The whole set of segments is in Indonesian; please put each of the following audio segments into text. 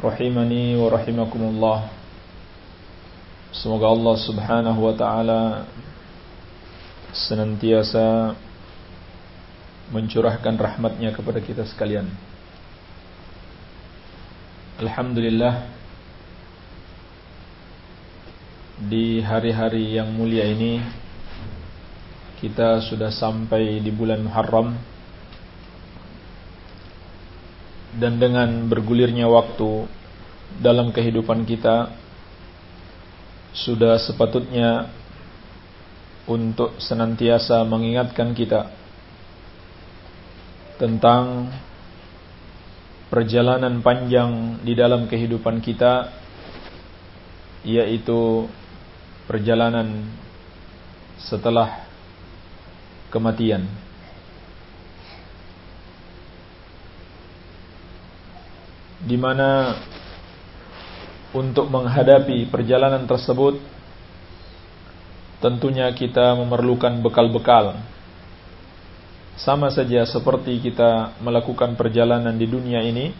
rahimani wa rahimakumullah. Semoga Allah subhanahu wa ta'ala Senantiasa Mencurahkan rahmatnya kepada kita sekalian. Alhamdulillah Di hari-hari yang mulia ini Kita sudah sampai di bulan Muharram dan dengan bergulirnya waktu dalam kehidupan kita sudah sepatutnya untuk senantiasa mengingatkan kita tentang perjalanan panjang di dalam kehidupan kita yaitu perjalanan setelah kematian. Di mana untuk menghadapi perjalanan tersebut tentunya kita memerlukan bekal-bekal. Sama saja seperti kita melakukan perjalanan di dunia ini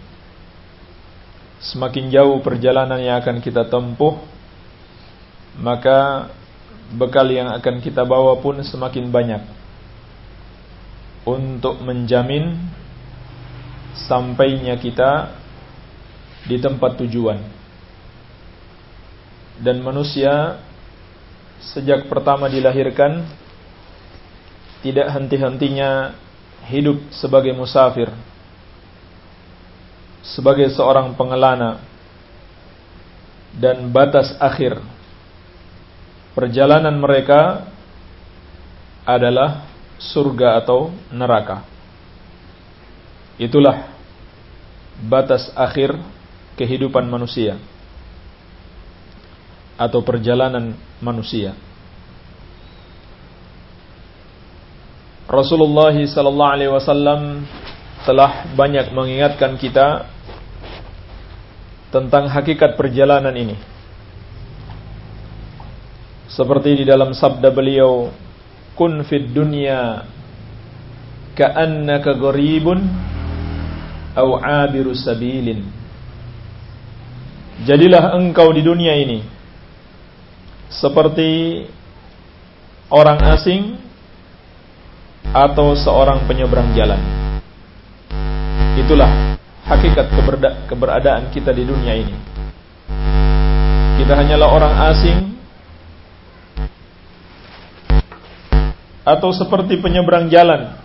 semakin jauh perjalanan yang akan kita tempuh maka bekal yang akan kita bawa pun semakin banyak. Untuk menjamin sampainya kita di tempat tujuan. Dan manusia sejak pertama dilahirkan tidak henti-hentinya hidup sebagai musafir, sebagai seorang pengelana dan batas akhir perjalanan mereka adalah surga atau neraka. Itulah batas akhir kehidupan manusia atau perjalanan manusia. Rasulullah sallallahu alaihi wasallam telah banyak mengingatkan kita tentang hakikat perjalanan ini. Seperti di dalam sabda beliau, "Kun fid dunya ka'annaka gharibun aw 'abiru sabilin." Jadilah engkau di dunia ini seperti orang asing atau seorang penyeberang jalan. Itulah hakikat keberadaan kita di dunia ini. Kita hanyalah orang asing atau seperti penyeberang jalan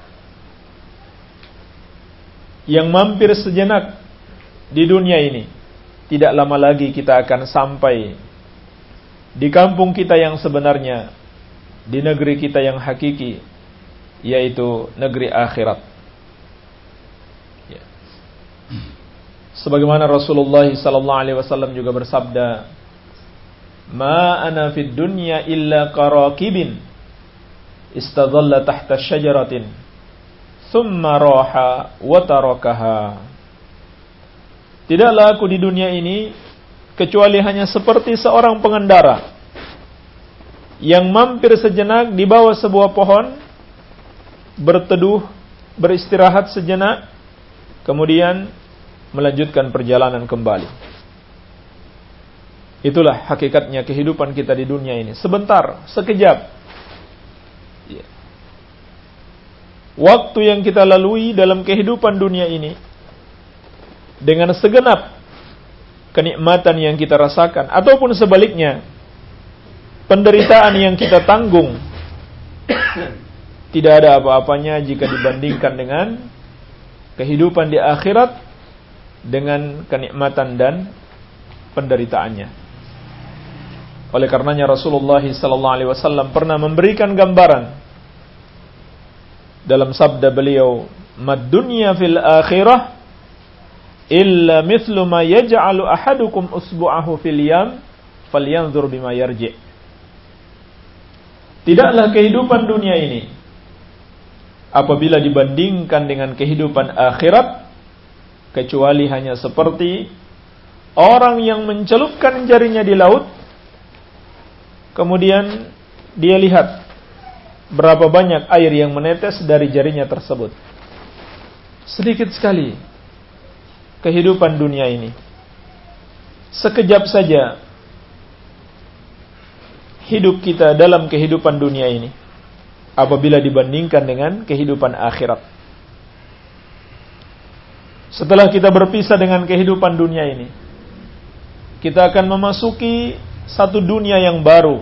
yang mampir sejenak di dunia ini tidak lama lagi kita akan sampai di kampung kita yang sebenarnya, di negeri kita yang hakiki, yaitu negeri akhirat. Ya. Sebagaimana Rasulullah sallallahu alaihi wasallam juga bersabda, "Ma ana fid dunya illa qarakibin istadalla tahta syajaratin, thumma raha wa tarakaha." Tidaklah aku di dunia ini kecuali hanya seperti seorang pengendara yang mampir sejenak di bawah sebuah pohon, berteduh, beristirahat sejenak, kemudian melanjutkan perjalanan kembali. Itulah hakikatnya kehidupan kita di dunia ini. Sebentar, sekejap. Waktu yang kita lalui dalam kehidupan dunia ini dengan segenap kenikmatan yang kita rasakan ataupun sebaliknya penderitaan yang kita tanggung tidak ada apa-apanya jika dibandingkan dengan kehidupan di akhirat dengan kenikmatan dan penderitaannya. Oleh karenanya Rasulullah sallallahu alaihi wasallam pernah memberikan gambaran dalam sabda beliau, "Mad dunya fil akhirah illa mithlu ma yaj'alu ahadukum usbu'ahu fil yam falyanzur bima yarji. Tidaklah kehidupan dunia ini apabila dibandingkan dengan kehidupan akhirat kecuali hanya seperti orang yang mencelupkan jarinya di laut kemudian dia lihat berapa banyak air yang menetes dari jarinya tersebut. Sedikit sekali kehidupan dunia ini. Sekejap saja hidup kita dalam kehidupan dunia ini apabila dibandingkan dengan kehidupan akhirat. Setelah kita berpisah dengan kehidupan dunia ini, kita akan memasuki satu dunia yang baru,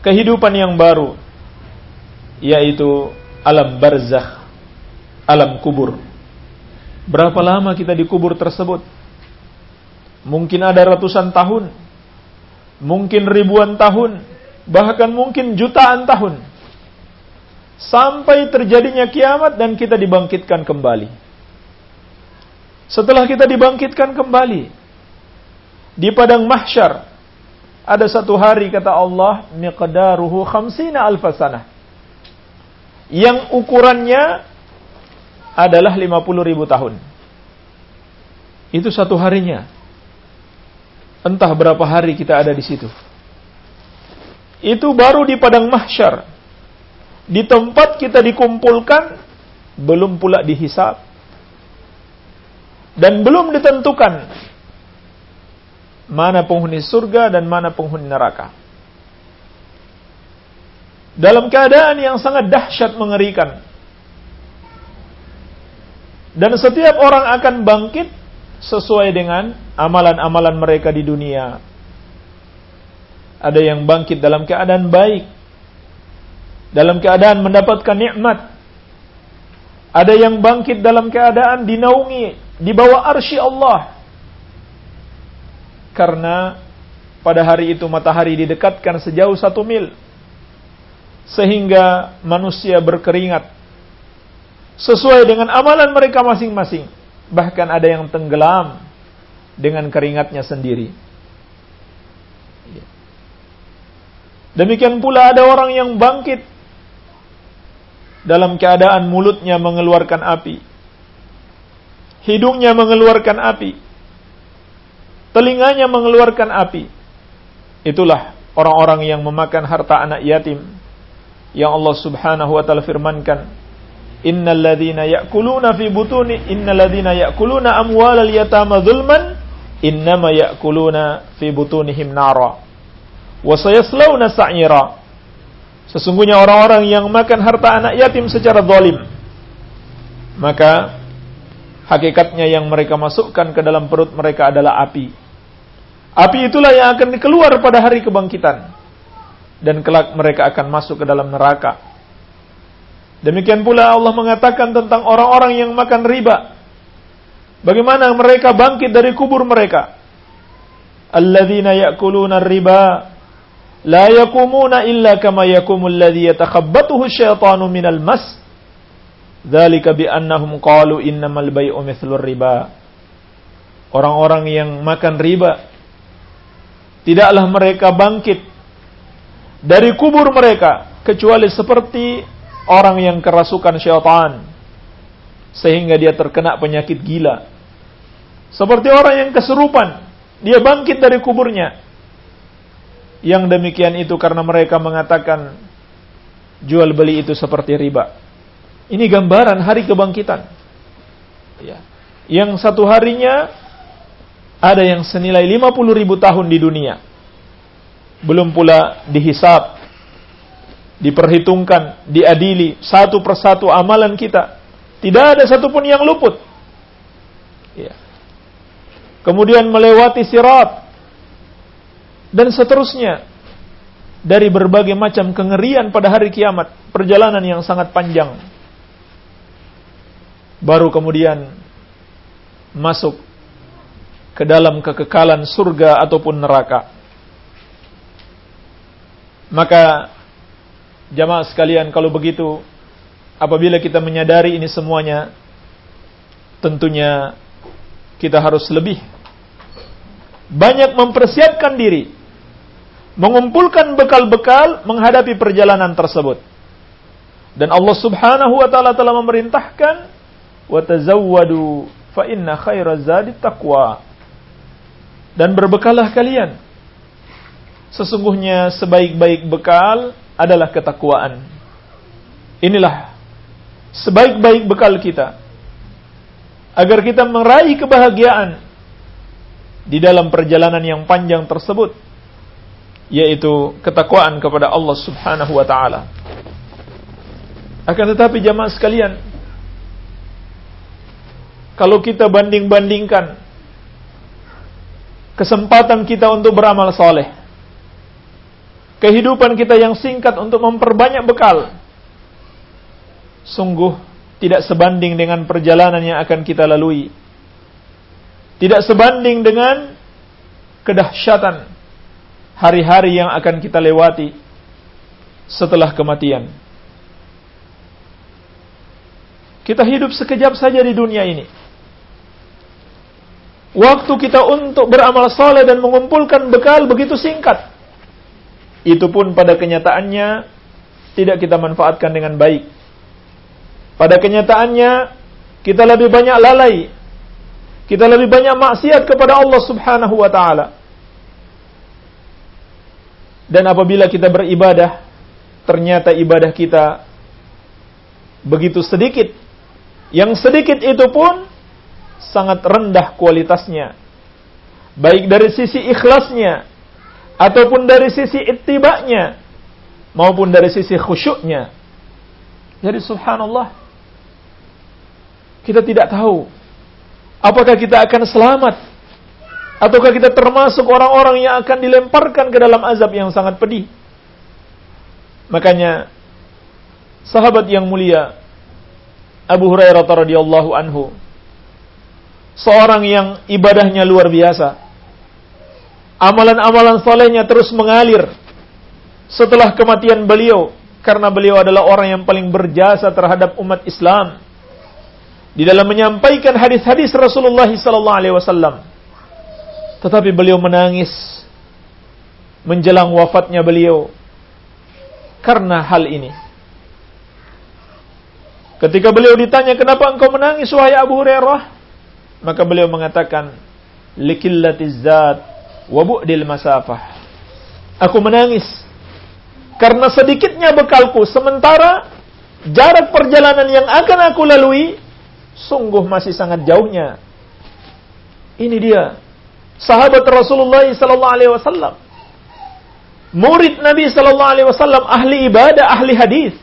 kehidupan yang baru, yaitu alam barzakh, alam kubur. Berapa lama kita di kubur tersebut? Mungkin ada ratusan tahun, mungkin ribuan tahun, bahkan mungkin jutaan tahun. Sampai terjadinya kiamat dan kita dibangkitkan kembali. Setelah kita dibangkitkan kembali di padang mahsyar, ada satu hari kata Allah, miqdaruhu khamsina alfasanah. Yang ukurannya adalah 50 ribu tahun. Itu satu harinya. Entah berapa hari kita ada di situ. Itu baru di padang mahsyar. Di tempat kita dikumpulkan, belum pula dihisap. Dan belum ditentukan mana penghuni surga dan mana penghuni neraka. Dalam keadaan yang sangat dahsyat mengerikan. Dan setiap orang akan bangkit sesuai dengan amalan-amalan mereka di dunia. Ada yang bangkit dalam keadaan baik. Dalam keadaan mendapatkan nikmat. Ada yang bangkit dalam keadaan dinaungi di bawah arsy Allah. Karena pada hari itu matahari didekatkan sejauh satu mil. Sehingga manusia berkeringat sesuai dengan amalan mereka masing-masing. Bahkan ada yang tenggelam dengan keringatnya sendiri. Demikian pula ada orang yang bangkit dalam keadaan mulutnya mengeluarkan api. Hidungnya mengeluarkan api. Telinganya mengeluarkan api. Itulah orang-orang yang memakan harta anak yatim. Yang Allah subhanahu wa ta'ala firmankan innal ladzina ya'kuluna fi butuni innal ladzina ya'kuluna amwalal yatama zulman innama ya'kuluna fi butunihim nara. Wa sayaslawna sa'ira. Sesungguhnya orang-orang yang makan harta anak yatim secara zalim maka hakikatnya yang mereka masukkan ke dalam perut mereka adalah api. Api itulah yang akan keluar pada hari kebangkitan. Dan kelak mereka akan masuk ke dalam neraka Demikian pula Allah mengatakan tentang orang-orang yang makan riba. Bagaimana mereka bangkit dari kubur mereka? Alladzina ya'kuluna riba la yakumuna illa kama yakumul ladzi yatakhabbathu syaitanu minal mas. Dzalika bi annahum qalu innamal bai'u mithlur riba. Orang-orang yang makan riba tidaklah mereka bangkit dari kubur mereka kecuali seperti orang yang kerasukan syaitan sehingga dia terkena penyakit gila. Seperti orang yang keserupan, dia bangkit dari kuburnya. Yang demikian itu karena mereka mengatakan jual beli itu seperti riba. Ini gambaran hari kebangkitan. Ya. Yang satu harinya ada yang senilai 50 ribu tahun di dunia. Belum pula dihisap diperhitungkan, diadili satu persatu amalan kita. Tidak ada satupun yang luput. Ya. Kemudian melewati sirat dan seterusnya dari berbagai macam kengerian pada hari kiamat, perjalanan yang sangat panjang. Baru kemudian masuk ke dalam kekekalan surga ataupun neraka. Maka Jamaah sekalian kalau begitu apabila kita menyadari ini semuanya tentunya kita harus lebih banyak mempersiapkan diri, mengumpulkan bekal-bekal menghadapi perjalanan tersebut. Dan Allah Subhanahu wa taala telah memerintahkan wa tazawwadu fa inna khairaz zadi taqwa. Dan berbekallah kalian. Sesungguhnya sebaik-baik bekal adalah ketakwaan. Inilah sebaik-baik bekal kita agar kita meraih kebahagiaan di dalam perjalanan yang panjang tersebut yaitu ketakwaan kepada Allah Subhanahu wa taala. Akan tetapi jamaah sekalian, kalau kita banding-bandingkan kesempatan kita untuk beramal soleh, kehidupan kita yang singkat untuk memperbanyak bekal, sungguh tidak sebanding dengan perjalanan yang akan kita lalui tidak sebanding dengan kedahsyatan hari-hari yang akan kita lewati setelah kematian. Kita hidup sekejap saja di dunia ini. Waktu kita untuk beramal soleh dan mengumpulkan bekal begitu singkat. Itu pun pada kenyataannya tidak kita manfaatkan dengan baik. Pada kenyataannya kita lebih banyak lalai kita lebih banyak maksiat kepada Allah Subhanahu wa taala. Dan apabila kita beribadah, ternyata ibadah kita begitu sedikit. Yang sedikit itu pun sangat rendah kualitasnya. Baik dari sisi ikhlasnya ataupun dari sisi ittibanya maupun dari sisi khusyuknya. Jadi subhanallah kita tidak tahu Apakah kita akan selamat? Ataukah kita termasuk orang-orang yang akan dilemparkan ke dalam azab yang sangat pedih? Makanya sahabat yang mulia Abu Hurairah radhiyallahu anhu seorang yang ibadahnya luar biasa. Amalan-amalan solehnya terus mengalir setelah kematian beliau karena beliau adalah orang yang paling berjasa terhadap umat Islam di dalam menyampaikan hadis-hadis Rasulullah wasallam. Tetapi beliau menangis menjelang wafatnya beliau karena hal ini. Ketika beliau ditanya, "Kenapa engkau menangis wahai Abu Hurairah?" Maka beliau mengatakan, "Likillatiz zat wa bu'dil masafah." Aku menangis karena sedikitnya bekalku sementara jarak perjalanan yang akan aku lalui sungguh masih sangat jauhnya. Ini dia sahabat Rasulullah wasallam. Murid Nabi wasallam ahli ibadah, ahli hadis,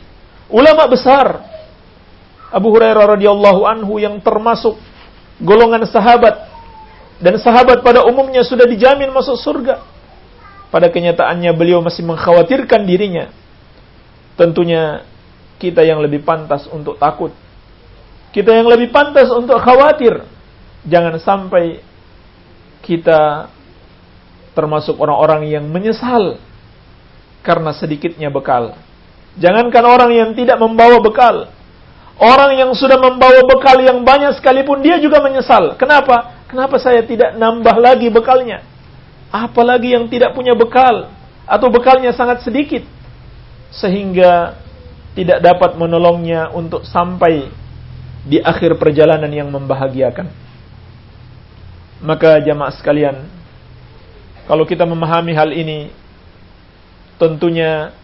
ulama besar. Abu Hurairah radhiyallahu anhu yang termasuk golongan sahabat dan sahabat pada umumnya sudah dijamin masuk surga. Pada kenyataannya beliau masih mengkhawatirkan dirinya. Tentunya kita yang lebih pantas untuk takut kita yang lebih pantas untuk khawatir. Jangan sampai kita termasuk orang-orang yang menyesal karena sedikitnya bekal. Jangankan orang yang tidak membawa bekal. Orang yang sudah membawa bekal yang banyak sekalipun dia juga menyesal. Kenapa? Kenapa saya tidak nambah lagi bekalnya? Apalagi yang tidak punya bekal atau bekalnya sangat sedikit sehingga tidak dapat menolongnya untuk sampai di akhir perjalanan yang membahagiakan. Maka jamaah sekalian, kalau kita memahami hal ini, tentunya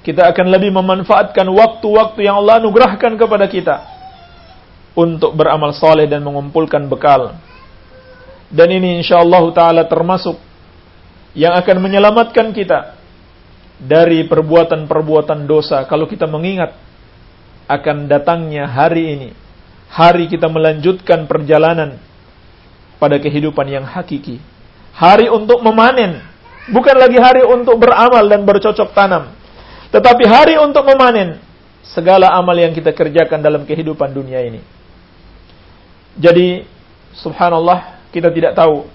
kita akan lebih memanfaatkan waktu-waktu yang Allah anugerahkan kepada kita untuk beramal soleh dan mengumpulkan bekal. Dan ini insyaallah taala termasuk yang akan menyelamatkan kita dari perbuatan-perbuatan dosa kalau kita mengingat akan datangnya hari ini. Hari kita melanjutkan perjalanan pada kehidupan yang hakiki. Hari untuk memanen. Bukan lagi hari untuk beramal dan bercocok tanam. Tetapi hari untuk memanen segala amal yang kita kerjakan dalam kehidupan dunia ini. Jadi, subhanallah, kita tidak tahu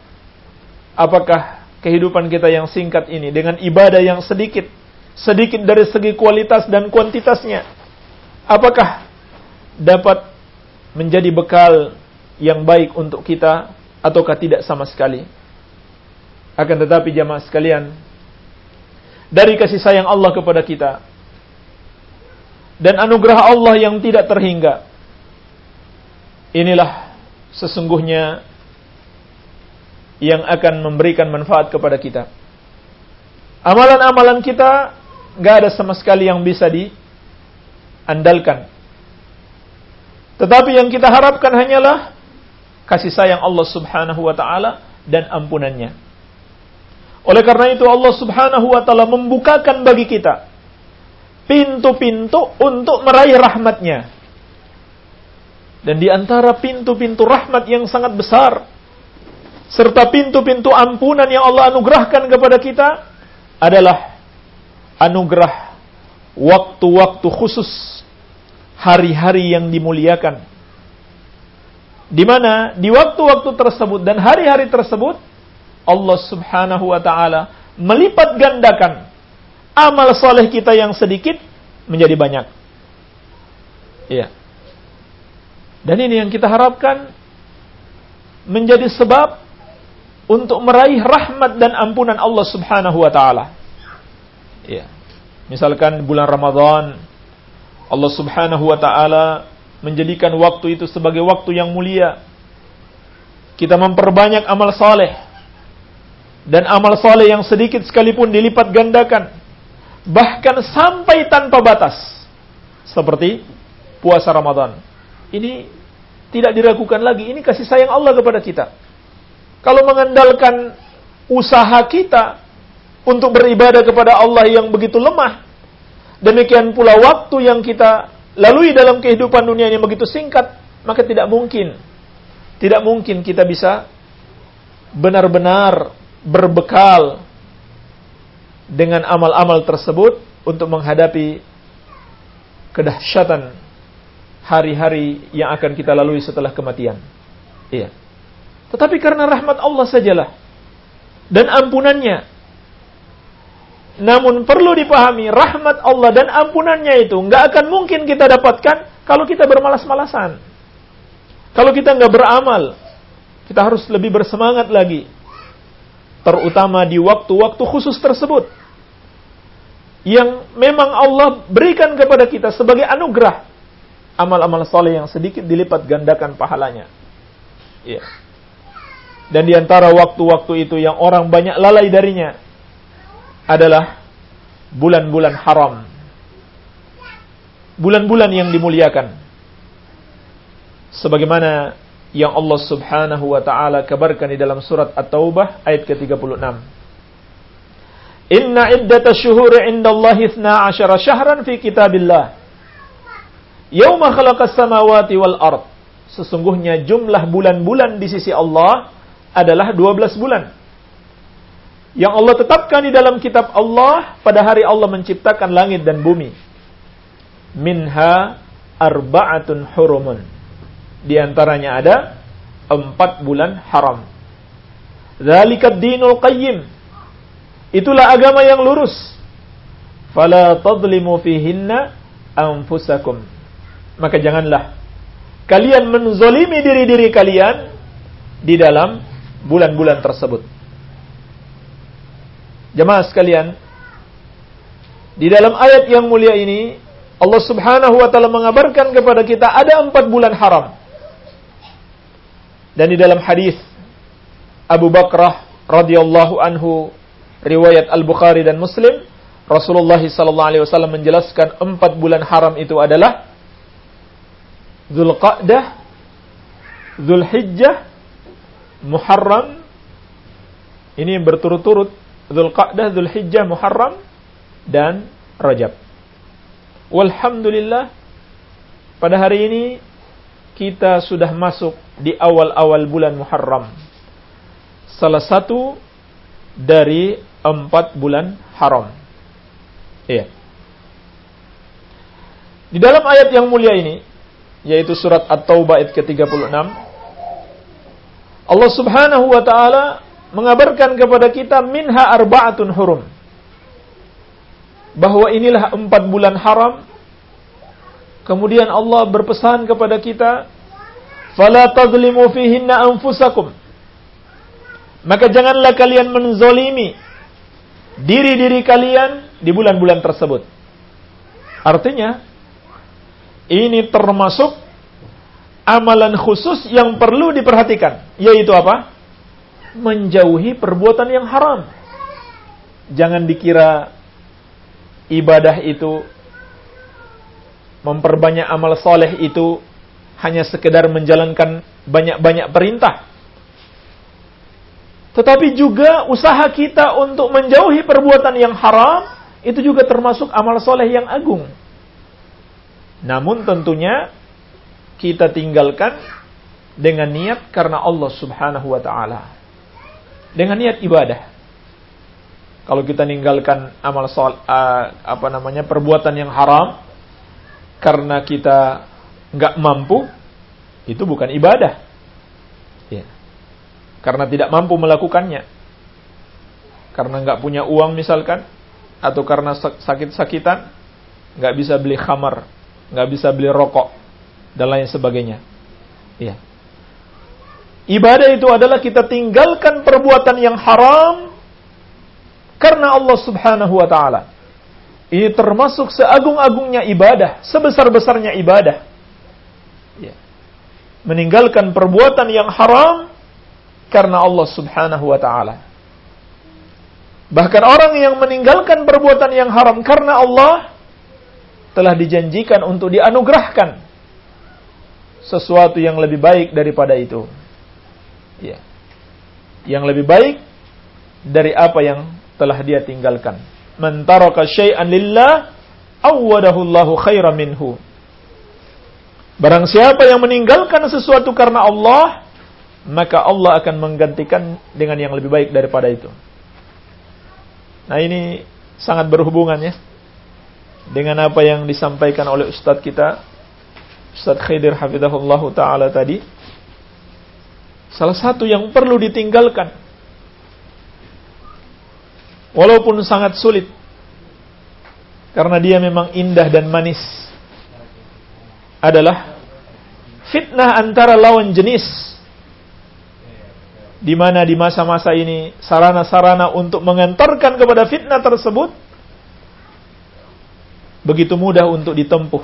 apakah kehidupan kita yang singkat ini dengan ibadah yang sedikit, sedikit dari segi kualitas dan kuantitasnya, apakah dapat menjadi bekal yang baik untuk kita ataukah tidak sama sekali. Akan tetapi jamaah sekalian, dari kasih sayang Allah kepada kita dan anugerah Allah yang tidak terhingga, inilah sesungguhnya yang akan memberikan manfaat kepada kita. Amalan-amalan kita nggak ada sama sekali yang bisa diandalkan. Tetapi yang kita harapkan hanyalah kasih sayang Allah Subhanahu wa taala dan ampunannya. Oleh karena itu Allah Subhanahu wa taala membukakan bagi kita pintu-pintu untuk meraih rahmatnya. Dan di antara pintu-pintu rahmat yang sangat besar serta pintu-pintu ampunan yang Allah anugerahkan kepada kita adalah anugerah waktu-waktu khusus hari-hari yang dimuliakan di mana di waktu-waktu tersebut dan hari-hari tersebut Allah Subhanahu wa taala melipat gandakan amal soleh kita yang sedikit menjadi banyak. Iya. Dan ini yang kita harapkan menjadi sebab untuk meraih rahmat dan ampunan Allah Subhanahu wa taala. Iya. Misalkan bulan Ramadan Allah Subhanahu wa taala menjadikan waktu itu sebagai waktu yang mulia. Kita memperbanyak amal saleh. Dan amal saleh yang sedikit sekalipun dilipat gandakan. Bahkan sampai tanpa batas. Seperti puasa Ramadan. Ini tidak diragukan lagi. Ini kasih sayang Allah kepada kita. Kalau mengandalkan usaha kita untuk beribadah kepada Allah yang begitu lemah, demikian pula waktu yang kita lalui dalam kehidupan dunia yang begitu singkat, maka tidak mungkin, tidak mungkin kita bisa benar-benar berbekal dengan amal-amal tersebut untuk menghadapi kedahsyatan hari-hari yang akan kita lalui setelah kematian. Iya. Tetapi karena rahmat Allah sajalah dan ampunannya namun perlu dipahami rahmat Allah dan ampunannya itu nggak akan mungkin kita dapatkan kalau kita bermalas-malasan. Kalau kita nggak beramal, kita harus lebih bersemangat lagi. Terutama di waktu-waktu khusus tersebut. Yang memang Allah berikan kepada kita sebagai anugerah. Amal-amal soleh yang sedikit dilipat gandakan pahalanya. Ya. Dan di antara waktu-waktu itu yang orang banyak lalai darinya adalah bulan-bulan haram. Bulan-bulan yang dimuliakan. Sebagaimana yang Allah Subhanahu wa taala kabarkan di dalam surat At-Taubah ayat ke-36. Inna iddata syuhuri indallahi 12 syahran fi kitabillah. Yauma khalaqas samawati wal ard. Sesungguhnya jumlah bulan-bulan di sisi Allah adalah 12 bulan yang Allah tetapkan di dalam kitab Allah pada hari Allah menciptakan langit dan bumi. Minha arba'atun hurumun. Di antaranya ada empat bulan haram. Zalikat dinul qayyim. Itulah agama yang lurus. Fala tadlimu fihinna anfusakum. Maka janganlah kalian menzolimi diri-diri kalian di dalam bulan-bulan tersebut. Jemaah sekalian, di dalam ayat yang mulia ini Allah Subhanahu wa taala mengabarkan kepada kita ada empat bulan haram. Dan di dalam hadis Abu Bakrah radhiyallahu anhu riwayat Al-Bukhari dan Muslim Rasulullah sallallahu alaihi wasallam menjelaskan empat bulan haram itu adalah Zulqa'dah, Zulhijjah, Muharram. Ini berturut-turut Zulqa'dah, Zulhijjah, Muharram, dan Rajab. Walhamdulillah, pada hari ini kita sudah masuk di awal-awal bulan Muharram. Salah satu dari empat bulan haram. Iya. Di dalam ayat yang mulia ini, yaitu surat At-Taubah ayat ke-36, Allah Subhanahu wa taala mengabarkan kepada kita minha arba'atun hurum. Bahwa inilah empat bulan haram. Kemudian Allah berpesan kepada kita, Fala tadlimu fihinna anfusakum. Maka janganlah kalian menzolimi diri-diri kalian di bulan-bulan tersebut. Artinya, ini termasuk amalan khusus yang perlu diperhatikan. Yaitu apa? Menjauhi perbuatan yang haram. Jangan dikira ibadah itu memperbanyak amal soleh itu hanya sekedar menjalankan banyak-banyak perintah. Tetapi juga usaha kita untuk menjauhi perbuatan yang haram itu juga termasuk amal soleh yang agung. Namun tentunya kita tinggalkan dengan niat karena Allah Subhanahu wa taala. Dengan niat ibadah. Kalau kita ninggalkan amal sol, apa namanya perbuatan yang haram karena kita nggak mampu, itu bukan ibadah. Ya. Karena tidak mampu melakukannya. Karena nggak punya uang misalkan, atau karena sakit-sakitan, nggak bisa beli khamar, nggak bisa beli rokok, dan lain sebagainya. Ya. Ibadah itu adalah kita tinggalkan perbuatan yang haram karena Allah Subhanahu wa taala. Ini termasuk seagung-agungnya ibadah, sebesar-besarnya ibadah. Ya. Meninggalkan perbuatan yang haram karena Allah Subhanahu wa taala. Bahkan orang yang meninggalkan perbuatan yang haram karena Allah telah dijanjikan untuk dianugerahkan sesuatu yang lebih baik daripada itu ya, yang lebih baik dari apa yang telah dia tinggalkan. Man taraka syai'an lillah awwadahu Allahu khairan minhu. Barang siapa yang meninggalkan sesuatu karena Allah, maka Allah akan menggantikan dengan yang lebih baik daripada itu. Nah ini sangat berhubungan ya dengan apa yang disampaikan oleh Ustadz kita, Ustadz Khidir Hafidahullah Ta'ala tadi, Salah satu yang perlu ditinggalkan. Walaupun sangat sulit. Karena dia memang indah dan manis. Adalah fitnah antara lawan jenis. Di mana di masa-masa ini sarana-sarana untuk mengantarkan kepada fitnah tersebut begitu mudah untuk ditempuh.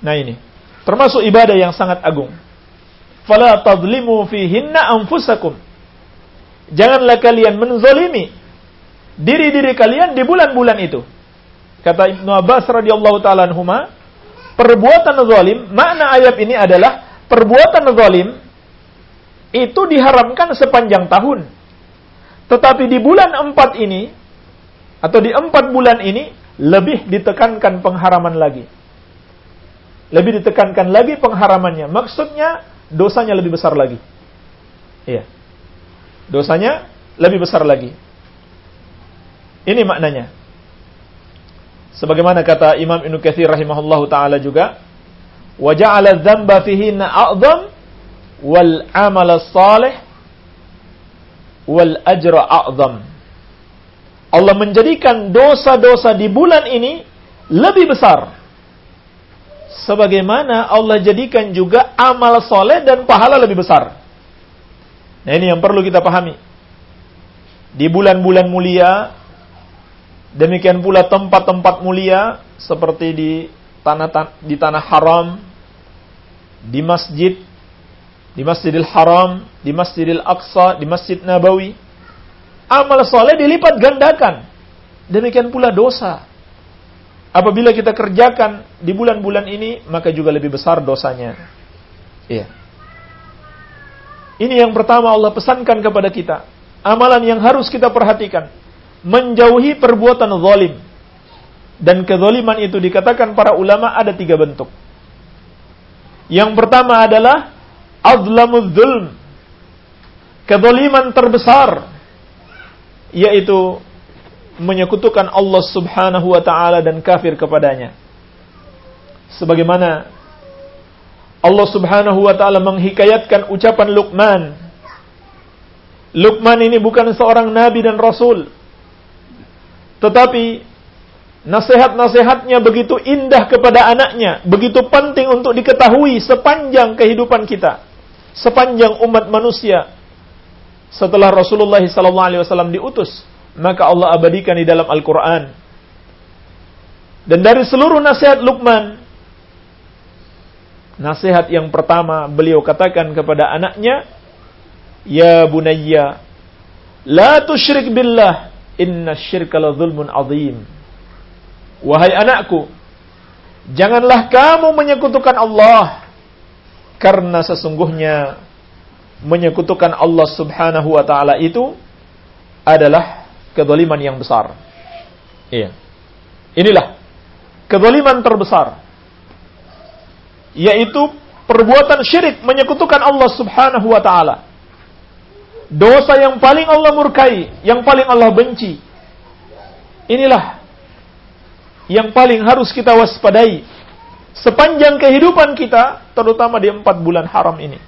Nah ini Termasuk ibadah yang sangat agung. Fala tadlimu fihinna anfusakum. Janganlah kalian menzalimi diri-diri kalian di bulan-bulan itu. Kata Ibnu Abbas radhiyallahu taala anhuma, perbuatan zalim, makna ayat ini adalah perbuatan zalim itu diharamkan sepanjang tahun. Tetapi di bulan empat ini, atau di empat bulan ini, lebih ditekankan pengharaman lagi lebih ditekankan lagi pengharamannya. Maksudnya dosanya lebih besar lagi. Iya. Dosanya lebih besar lagi. Ini maknanya. Sebagaimana kata Imam Ibnu Katsir rahimahullahu taala juga, "Wa ja'ala fihinna a'dham wal 'amal salih wal ajra a'dham." Allah menjadikan dosa-dosa di bulan ini lebih besar sebagaimana Allah jadikan juga amal soleh dan pahala lebih besar. Nah ini yang perlu kita pahami. Di bulan-bulan mulia, demikian pula tempat-tempat mulia seperti di tanah di tanah haram, di masjid, di Masjidil Haram, di Masjidil Aqsa, di Masjid Nabawi. Amal soleh dilipat gandakan. Demikian pula dosa. Apabila kita kerjakan di bulan-bulan ini, maka juga lebih besar dosanya. Iya. Ini yang pertama Allah pesankan kepada kita. Amalan yang harus kita perhatikan. Menjauhi perbuatan zalim. Dan kezaliman itu dikatakan para ulama ada tiga bentuk. Yang pertama adalah azlamul zulm. Kezaliman terbesar. Yaitu menyekutukan Allah Subhanahu wa taala dan kafir kepadanya. Sebagaimana Allah Subhanahu wa taala menghikayatkan ucapan Luqman. Luqman ini bukan seorang nabi dan rasul. Tetapi Nasihat-nasihatnya begitu indah kepada anaknya, begitu penting untuk diketahui sepanjang kehidupan kita, sepanjang umat manusia. Setelah Rasulullah SAW diutus, maka Allah abadikan di dalam Al-Quran. Dan dari seluruh nasihat Luqman, nasihat yang pertama beliau katakan kepada anaknya, Ya bunayya, la tushrik billah, inna syirka la zulmun azim. Wahai anakku, janganlah kamu menyekutukan Allah karena sesungguhnya menyekutukan Allah Subhanahu wa taala itu adalah kezaliman yang besar. Iya. Inilah kezaliman terbesar yaitu perbuatan syirik menyekutukan Allah Subhanahu wa taala. Dosa yang paling Allah murkai, yang paling Allah benci. Inilah yang paling harus kita waspadai sepanjang kehidupan kita, terutama di empat bulan haram ini.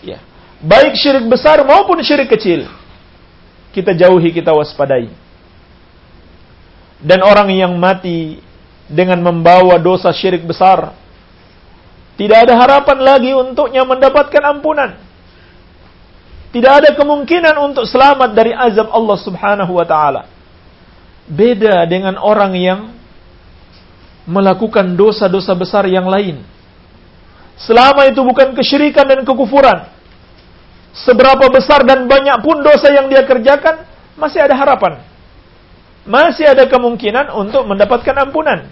Ya. Baik syirik besar maupun syirik kecil. Kita jauhi, kita waspadai. Dan orang yang mati dengan membawa dosa syirik besar, tidak ada harapan lagi untuknya mendapatkan ampunan. Tidak ada kemungkinan untuk selamat dari azab Allah Subhanahu wa taala. Beda dengan orang yang melakukan dosa-dosa besar yang lain. Selama itu bukan kesyirikan dan kekufuran. Seberapa besar dan banyak pun dosa yang dia kerjakan, masih ada harapan. Masih ada kemungkinan untuk mendapatkan ampunan.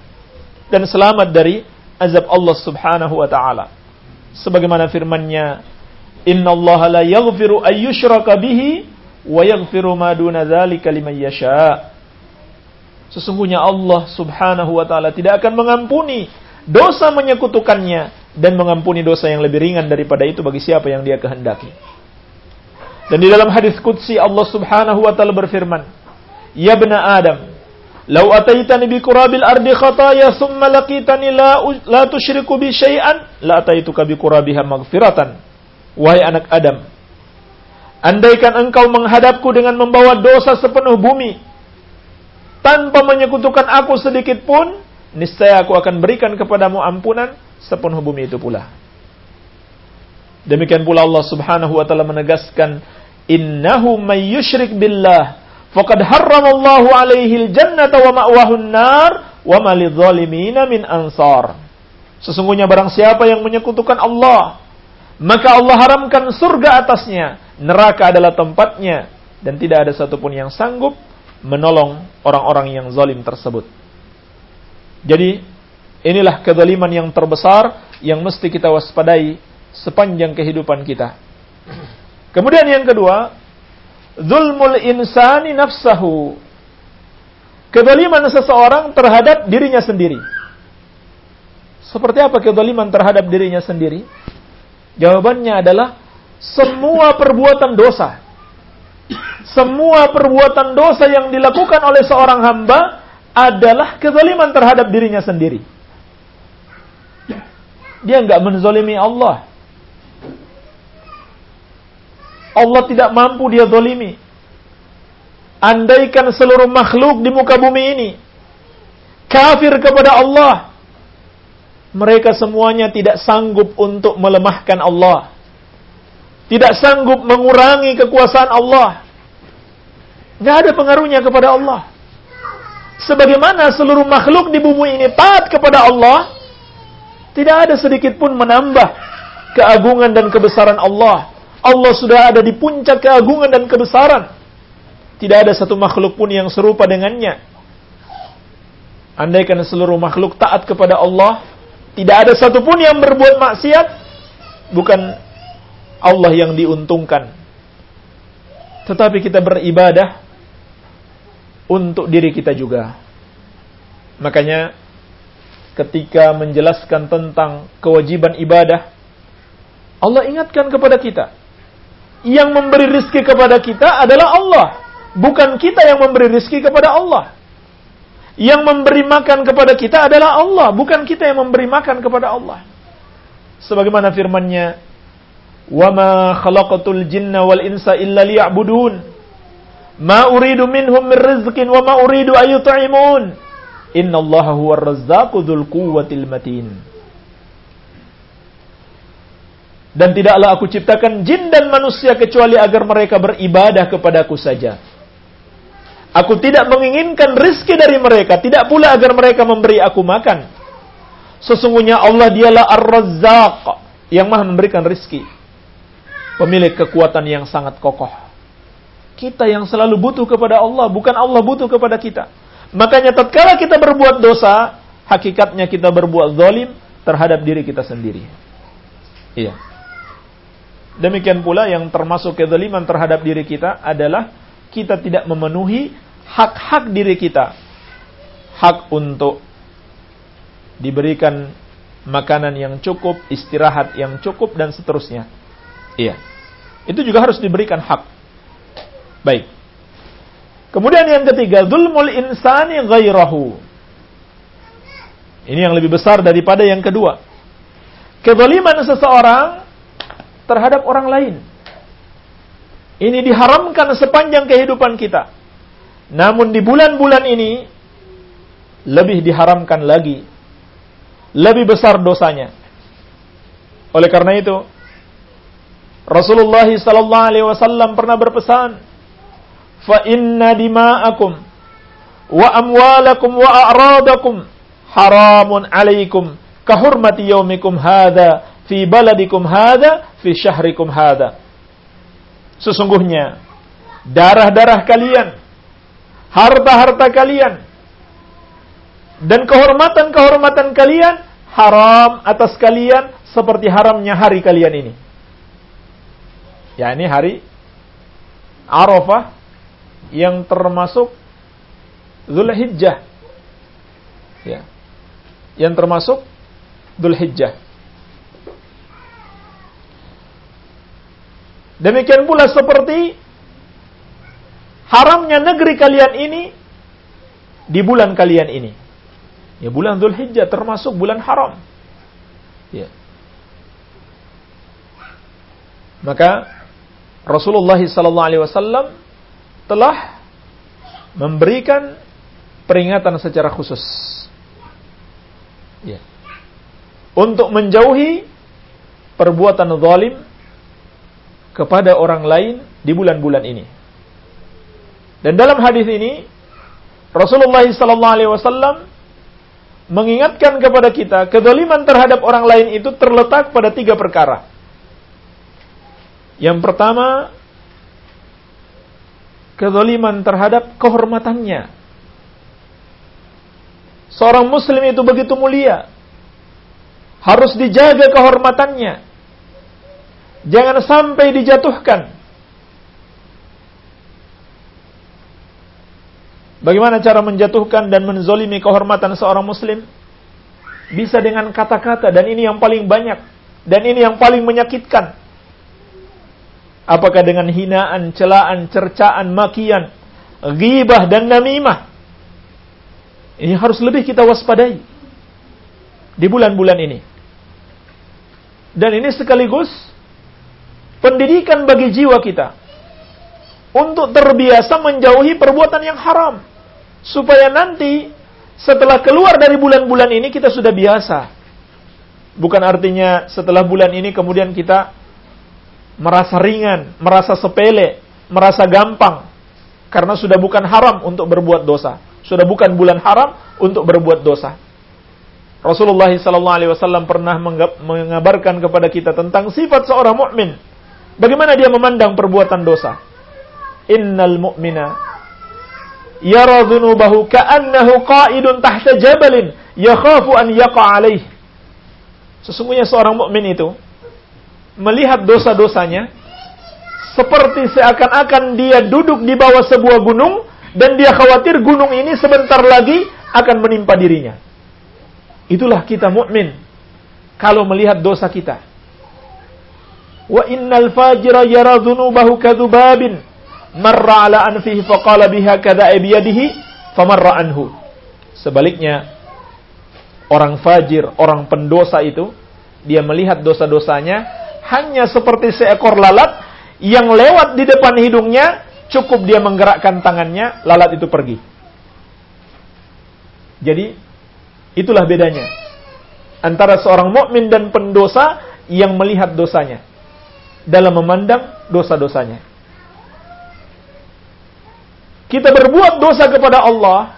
Dan selamat dari azab Allah subhanahu wa ta'ala. Sebagaimana firmannya, Inna Allah la yaghfiru ayyushraka bihi, wa yaghfiru ma duna dhalika liman yasha' Sesungguhnya Allah subhanahu wa ta'ala tidak akan mengampuni dosa menyekutukannya dan mengampuni dosa yang lebih ringan daripada itu bagi siapa yang dia kehendaki. Dan di dalam hadis qudsi Allah Subhanahu wa taala berfirman, "Ya bena Adam, lau ataitani bi kurabil ardi khataya thumma laqitani la la tusyriku bi syai'an, la ataituka bi kurabiha maghfiratan." Wahai anak Adam, andaikan engkau menghadapku dengan membawa dosa sepenuh bumi, tanpa menyekutukan aku sedikit pun, niscaya aku akan berikan kepadamu ampunan sepenuh bumi itu pula. Demikian pula Allah Subhanahu wa taala menegaskan, "Innahu may yusyrik billah faqad harramallahu alaihi al-jannata wa ma'wahu an-nar wa ma lidh-dhalimina min ansar." Sesungguhnya barang siapa yang menyekutukan Allah, maka Allah haramkan surga atasnya, neraka adalah tempatnya dan tidak ada satupun yang sanggup menolong orang-orang yang zalim tersebut. Jadi, inilah kezaliman yang terbesar yang mesti kita waspadai sepanjang kehidupan kita. Kemudian yang kedua, zulmul insani nafsahu. Kezaliman seseorang terhadap dirinya sendiri. Seperti apa kezaliman terhadap dirinya sendiri? Jawabannya adalah semua perbuatan dosa semua perbuatan dosa yang dilakukan oleh seorang hamba adalah kezaliman terhadap dirinya sendiri. Dia nggak menzolimi Allah. Allah tidak mampu dia zolimi. Andaikan seluruh makhluk di muka bumi ini kafir kepada Allah, mereka semuanya tidak sanggup untuk melemahkan Allah. Tidak sanggup mengurangi kekuasaan Allah. Gak ada pengaruhnya kepada Allah. Sebagaimana seluruh makhluk di bumi ini taat kepada Allah, tidak ada sedikit pun menambah keagungan dan kebesaran Allah. Allah sudah ada di puncak keagungan dan kebesaran. Tidak ada satu makhluk pun yang serupa dengannya. Andaikan seluruh makhluk taat kepada Allah, tidak ada satu pun yang berbuat maksiat, bukan Allah yang diuntungkan. Tetapi kita beribadah untuk diri kita juga. Makanya ketika menjelaskan tentang kewajiban ibadah, Allah ingatkan kepada kita Yang memberi rizki kepada kita adalah Allah. Bukan kita yang memberi rizki kepada Allah. Yang memberi makan kepada kita adalah Allah. Bukan kita yang memberi makan kepada Allah. Sebagaimana firmannya, وَمَا خَلَقَتُ الْجِنَّ وَالْإِنسَ إِلَّا لِيَعْبُدُونَ Ma uridu minhum min rizqin wa ma uridu ayut'imun. Innallaha huwar razzaqu dzul quwwatil matin. dan tidaklah aku ciptakan jin dan manusia kecuali agar mereka beribadah kepadaku saja. Aku tidak menginginkan rizki dari mereka, tidak pula agar mereka memberi aku makan. Sesungguhnya Allah dialah Ar-Razzaq yang maha memberikan rizki. Pemilik kekuatan yang sangat kokoh. Kita yang selalu butuh kepada Allah, bukan Allah butuh kepada kita. Makanya tatkala kita berbuat dosa, hakikatnya kita berbuat zalim terhadap diri kita sendiri. Iya. Demikian pula yang termasuk kezaliman terhadap diri kita adalah kita tidak memenuhi hak-hak diri kita. Hak untuk diberikan makanan yang cukup, istirahat yang cukup dan seterusnya. Iya. Itu juga harus diberikan hak. Baik. Kemudian yang ketiga, zulmul insani ghairahu. Ini yang lebih besar daripada yang kedua. Kezaliman seseorang terhadap orang lain. Ini diharamkan sepanjang kehidupan kita. Namun di bulan-bulan ini lebih diharamkan lagi. Lebih besar dosanya. Oleh karena itu, Rasulullah sallallahu alaihi wasallam pernah berpesan, fa inna dima'akum wa amwalakum wa a'radakum haramun alaikum kahurmati yaumikum hadha fi baladikum hadha fi syahrikum hadha sesungguhnya darah-darah kalian harta-harta kalian dan kehormatan-kehormatan kalian haram atas kalian seperti haramnya hari kalian ini. Ya ini hari Arafah yang termasuk Zulhijjah. Ya. Yang termasuk Zulhijjah. Demikian pula seperti haramnya negeri kalian ini di bulan kalian ini. Ya bulan Zulhijjah termasuk bulan haram. Ya. Maka Rasulullah sallallahu alaihi wasallam telah memberikan peringatan secara khusus. Ya. Untuk menjauhi perbuatan zalim kepada orang lain di bulan-bulan ini. Dan dalam hadis ini Rasulullah wasallam mengingatkan kepada kita kezaliman terhadap orang lain itu terletak pada tiga perkara. Yang pertama, kezaliman terhadap kehormatannya. Seorang muslim itu begitu mulia. Harus dijaga kehormatannya. Jangan sampai dijatuhkan. Bagaimana cara menjatuhkan dan menzolimi kehormatan seorang muslim? Bisa dengan kata-kata dan ini yang paling banyak. Dan ini yang paling menyakitkan. Apakah dengan hinaan, celaan, cercaan, makian, ghibah dan namimah. Ini harus lebih kita waspadai di bulan-bulan ini. Dan ini sekaligus pendidikan bagi jiwa kita untuk terbiasa menjauhi perbuatan yang haram supaya nanti setelah keluar dari bulan-bulan ini kita sudah biasa. Bukan artinya setelah bulan ini kemudian kita merasa ringan, merasa sepele, merasa gampang karena sudah bukan haram untuk berbuat dosa. Sudah bukan bulan haram untuk berbuat dosa. Rasulullah wasallam pernah mengabarkan kepada kita tentang sifat seorang mukmin. Bagaimana dia memandang perbuatan dosa? Innal mu'mina yara dhunubahu ka'annahu qa'idun tahta jabalin yakhafu an yaqa. Sesungguhnya seorang mukmin itu melihat dosa-dosanya seperti seakan-akan dia duduk di bawah sebuah gunung dan dia khawatir gunung ini sebentar lagi akan menimpa dirinya. Itulah kita mukmin kalau melihat dosa kita. Wa innal fajira yara dhunubahu kadzubabin marra ala anfihi faqala biha kadza biyadihi famarra anhu. Sebaliknya orang fajir, orang pendosa itu dia melihat dosa-dosanya hanya seperti seekor lalat yang lewat di depan hidungnya, cukup dia menggerakkan tangannya, lalat itu pergi. Jadi itulah bedanya antara seorang mukmin dan pendosa yang melihat dosanya dalam memandang dosa-dosanya. Kita berbuat dosa kepada Allah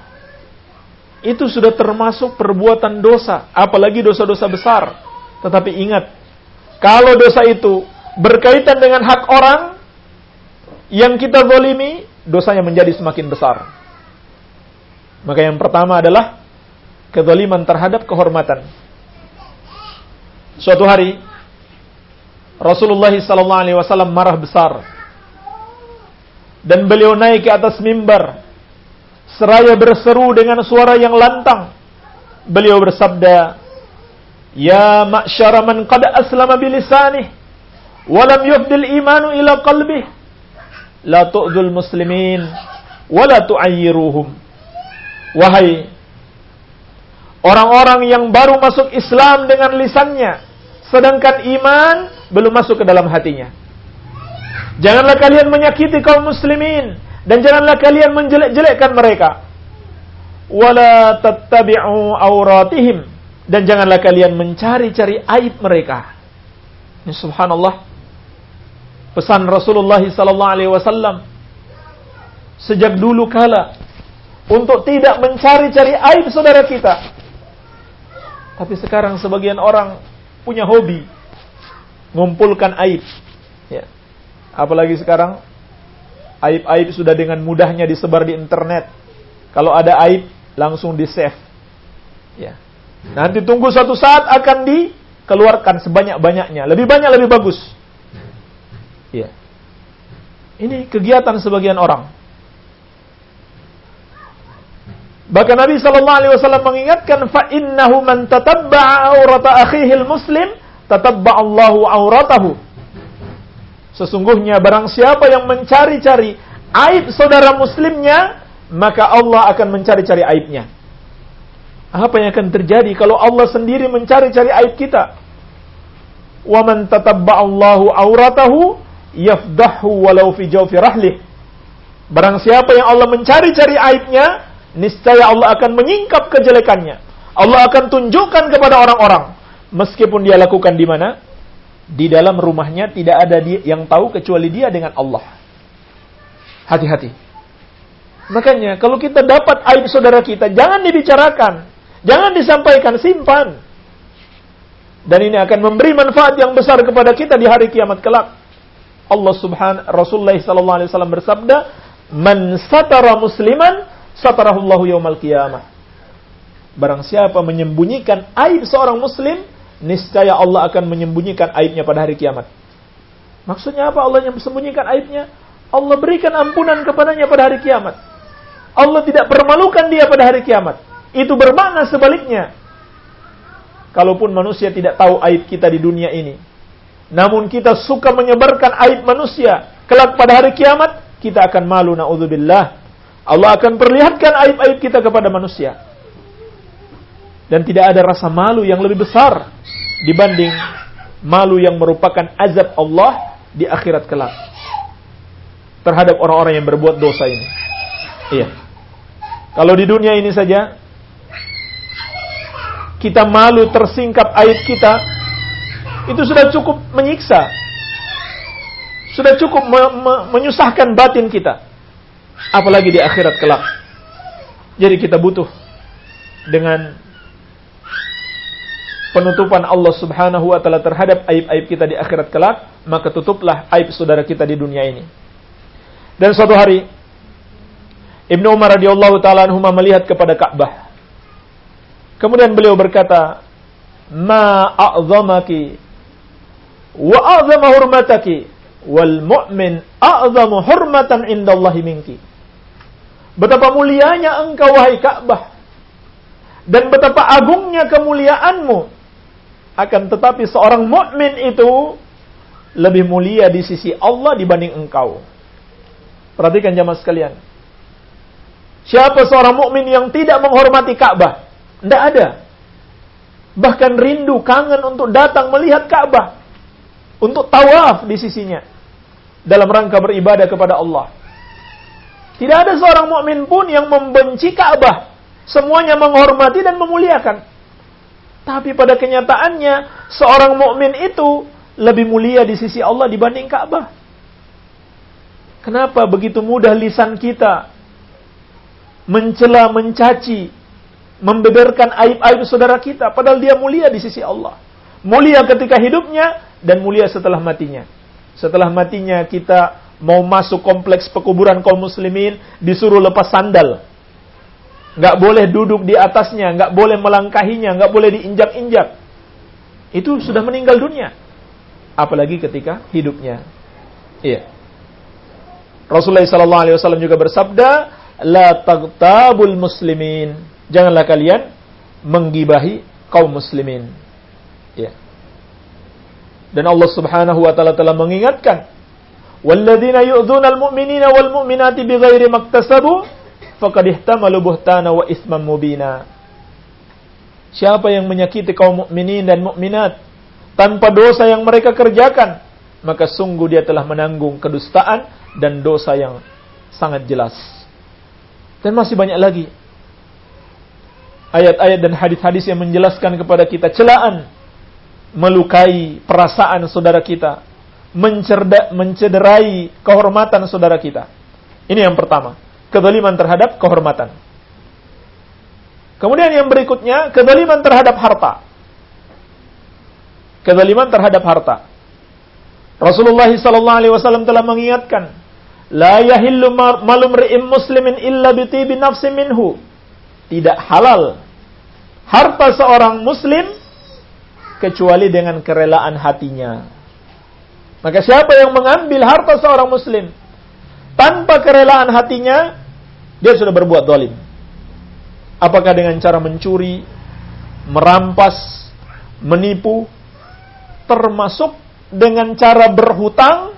itu sudah termasuk perbuatan dosa, apalagi dosa-dosa besar. Tetapi ingat, kalau dosa itu berkaitan dengan hak orang yang kita zalimi, dosanya menjadi semakin besar. Maka yang pertama adalah kezaliman terhadap kehormatan. Suatu hari Rasulullah sallallahu alaihi wasallam marah besar dan beliau naik ke atas mimbar seraya berseru dengan suara yang lantang. Beliau bersabda, "Ya ma'syara man qad aslama bilisanih wa lam yufdil imanu ila qalbih, la tu'dzul muslimin wa la tu'ayyiruhum." Wahai orang-orang yang baru masuk Islam dengan lisannya, sedangkan iman belum masuk ke dalam hatinya. Janganlah kalian menyakiti kaum muslimin dan janganlah kalian menjelek-jelekkan mereka. Wala tattabi'u auratihim dan janganlah kalian mencari-cari aib mereka. Ini subhanallah. Pesan Rasulullah sallallahu alaihi wasallam sejak dulu kala untuk tidak mencari-cari aib saudara kita. Tapi sekarang sebagian orang punya hobi ngumpulkan aib. Ya. Apalagi sekarang Aib-aib sudah dengan mudahnya disebar di internet. Kalau ada aib, langsung di-save. Ya. Nanti tunggu suatu saat akan dikeluarkan sebanyak-banyaknya. Lebih banyak, lebih bagus. Ya. Ini kegiatan sebagian orang. Bahkan Nabi Shallallahu Alaihi Wasallam mengingatkan, fa innahu man tatabba'a aurata akhihil muslim, tatabba Allahu auratahu. Sesungguhnya barang siapa yang mencari-cari aib saudara muslimnya, maka Allah akan mencari-cari aibnya. Apa yang akan terjadi kalau Allah sendiri mencari-cari aib kita? Wa man tatabba'allahu auratahu yafdahu walau fi jawfi rahlih. Barang siapa yang Allah mencari-cari aibnya, niscaya Allah akan menyingkap kejelekannya. Allah akan tunjukkan kepada orang-orang meskipun dia lakukan di mana? di dalam rumahnya tidak ada yang tahu kecuali dia dengan Allah. Hati-hati. Makanya kalau kita dapat aib saudara kita, jangan dibicarakan, jangan disampaikan, simpan. Dan ini akan memberi manfaat yang besar kepada kita di hari kiamat kelak. Allah Subhanahu Rasulullah sallallahu alaihi wasallam bersabda, "Man satara musliman, satarahullahu yaumal qiyamah." Barang siapa menyembunyikan aib seorang muslim, niscaya Allah akan menyembunyikan aibnya pada hari kiamat. Maksudnya apa Allah yang menyembunyikan aibnya? Allah berikan ampunan kepadanya pada hari kiamat. Allah tidak permalukan dia pada hari kiamat. Itu bermakna sebaliknya. Kalaupun manusia tidak tahu aib kita di dunia ini. Namun kita suka menyebarkan aib manusia. Kelak pada hari kiamat, kita akan malu na'udzubillah. Allah akan perlihatkan aib-aib kita kepada manusia. Dan tidak ada rasa malu yang lebih besar dibanding malu yang merupakan azab Allah di akhirat kelak terhadap orang-orang yang berbuat dosa ini. Iya. Kalau di dunia ini saja kita malu tersingkap aib kita, itu sudah cukup menyiksa. Sudah cukup me me menyusahkan batin kita. Apalagi di akhirat kelak. Jadi kita butuh dengan penutupan Allah Subhanahu wa taala terhadap aib-aib kita di akhirat kelak, maka tutuplah aib saudara kita di dunia ini. Dan suatu hari Ibnu Umar radhiyallahu taala anhu melihat kepada Ka'bah. Kemudian beliau berkata, "Ma a'zamaki wa a'zama hurmataki wal mu'min a'zamu hurmatan indallahi minki." Betapa mulianya engkau wahai Ka'bah dan betapa agungnya kemuliaanmu akan tetapi seorang mukmin itu lebih mulia di sisi Allah dibanding engkau. Perhatikan jamaah sekalian. Siapa seorang mukmin yang tidak menghormati Ka'bah? Tidak ada. Bahkan rindu, kangen untuk datang melihat Ka'bah. Untuk tawaf di sisinya. Dalam rangka beribadah kepada Allah. Tidak ada seorang mukmin pun yang membenci Ka'bah. Semuanya menghormati dan memuliakan. Tapi pada kenyataannya seorang mukmin itu lebih mulia di sisi Allah dibanding Ka'bah. Kenapa begitu mudah lisan kita mencela, mencaci, membeberkan aib-aib saudara kita padahal dia mulia di sisi Allah. Mulia ketika hidupnya dan mulia setelah matinya. Setelah matinya kita mau masuk kompleks pekuburan kaum muslimin disuruh lepas sandal nggak boleh duduk di atasnya, nggak boleh melangkahinya, nggak boleh diinjak-injak. Itu sudah meninggal dunia. Apalagi ketika hidupnya. Iya. Rasulullah SAW juga bersabda, la tagtabul muslimin. Janganlah kalian menggibahi kaum muslimin. Ya. Dan Allah Subhanahu wa taala telah mengingatkan, "Walladzina yu'dzuna al-mu'minina wal mu'minati bighairi maktasabu faqad ihtamalu buhtana wa isman mubina. Siapa yang menyakiti kaum mukminin dan mukminat tanpa dosa yang mereka kerjakan, maka sungguh dia telah menanggung kedustaan dan dosa yang sangat jelas. Dan masih banyak lagi ayat-ayat dan hadis-hadis yang menjelaskan kepada kita celaan melukai perasaan saudara kita, mencerda, mencederai kehormatan saudara kita. Ini yang pertama kedoliman terhadap kehormatan. Kemudian yang berikutnya, kedoliman terhadap harta. Kedoliman terhadap harta. Rasulullah SAW telah mengingatkan, La yahillu malum ri'im muslimin illa bitibi nafsi minhu. Tidak halal harta seorang muslim kecuali dengan kerelaan hatinya. Maka siapa yang mengambil harta seorang muslim tanpa kerelaan hatinya, dia sudah berbuat dolim. Apakah dengan cara mencuri, merampas, menipu, termasuk dengan cara berhutang